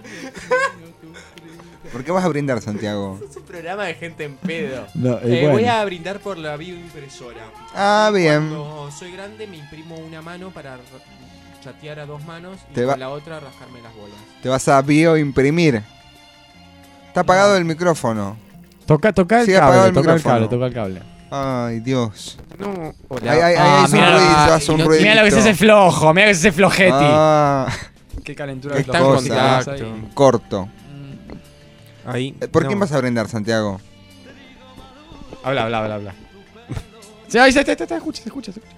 ¿Por qué vas a brindar, Santiago? Es un programa de gente en pedo. No, Eh, Voy a brindar por la bioimpresora. Ah, bien. Cuando soy grande me imprimo una mano para chatear a dos manos y Te va- con la otra rascarme las bolas. Te vas a bioimprimir. Está apagado el micrófono. Toca, toca el toca cable, toca el cable. Ay, Dios. No, Ahí, ahí, ahí Ah, hace mirá, hace un no- ruidito. mirá lo que es ese flojo, mirá que es ese flojeti. Ah. Qué calentura de tenés ahí. Corto. Ahí. Eh, ¿Por no. quién vas a brindar, Santiago? Habla, habla, habla, habla. Sí, ahí está, está, está, está, escucha, se escucha, se escucha.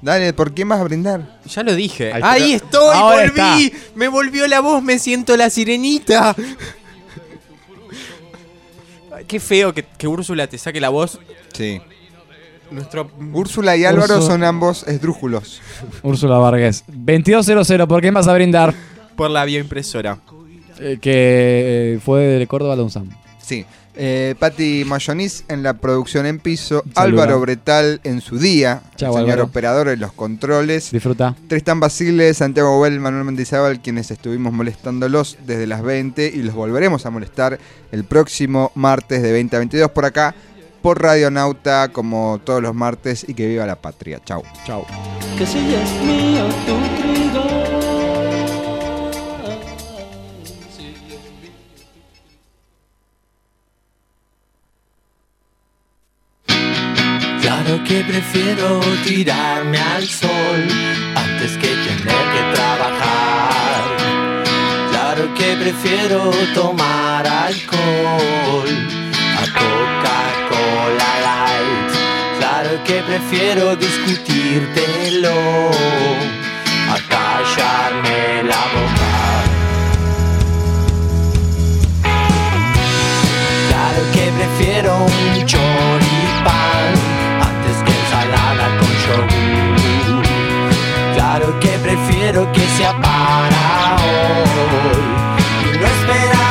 Dale, ¿por quién vas a brindar? Ya lo dije. Ahí Ahí, está. estoy, Ahora volví. está. Me volvió la voz, me siento la sirenita. Qué feo que, que Úrsula te saque la voz. Sí. Nuestro Úrsula y Álvaro Urso- son ambos esdrújulos. Úrsula Vargas. 2200, ¿por quién vas a brindar? por la bioimpresora. Eh, que eh, fue de Córdoba a Donzam. Sí. Eh, Patti Mayonis en la producción en piso. Saluda. Álvaro Bretal en su día. Chau, el señor Álvaro. operador en los controles. Disfruta. Tristan Basile, Santiago Bell, Manuel Mendizábal, quienes estuvimos molestándolos desde las 20 y los volveremos a molestar el próximo martes de 20 a 22 por acá, por Radio Nauta, como todos los martes, y que viva la patria. Chau. Chau. Que si es mío tu trigo. Claro que prefiero tirarme al sol antes que tener que trabajar. Claro que prefiero tomar alcohol a Coca-Cola Light. Claro que prefiero discutírtelo a callarme la boca. Claro que prefiero un choripán Claro que prefiero que sea para hoy. Y no esperar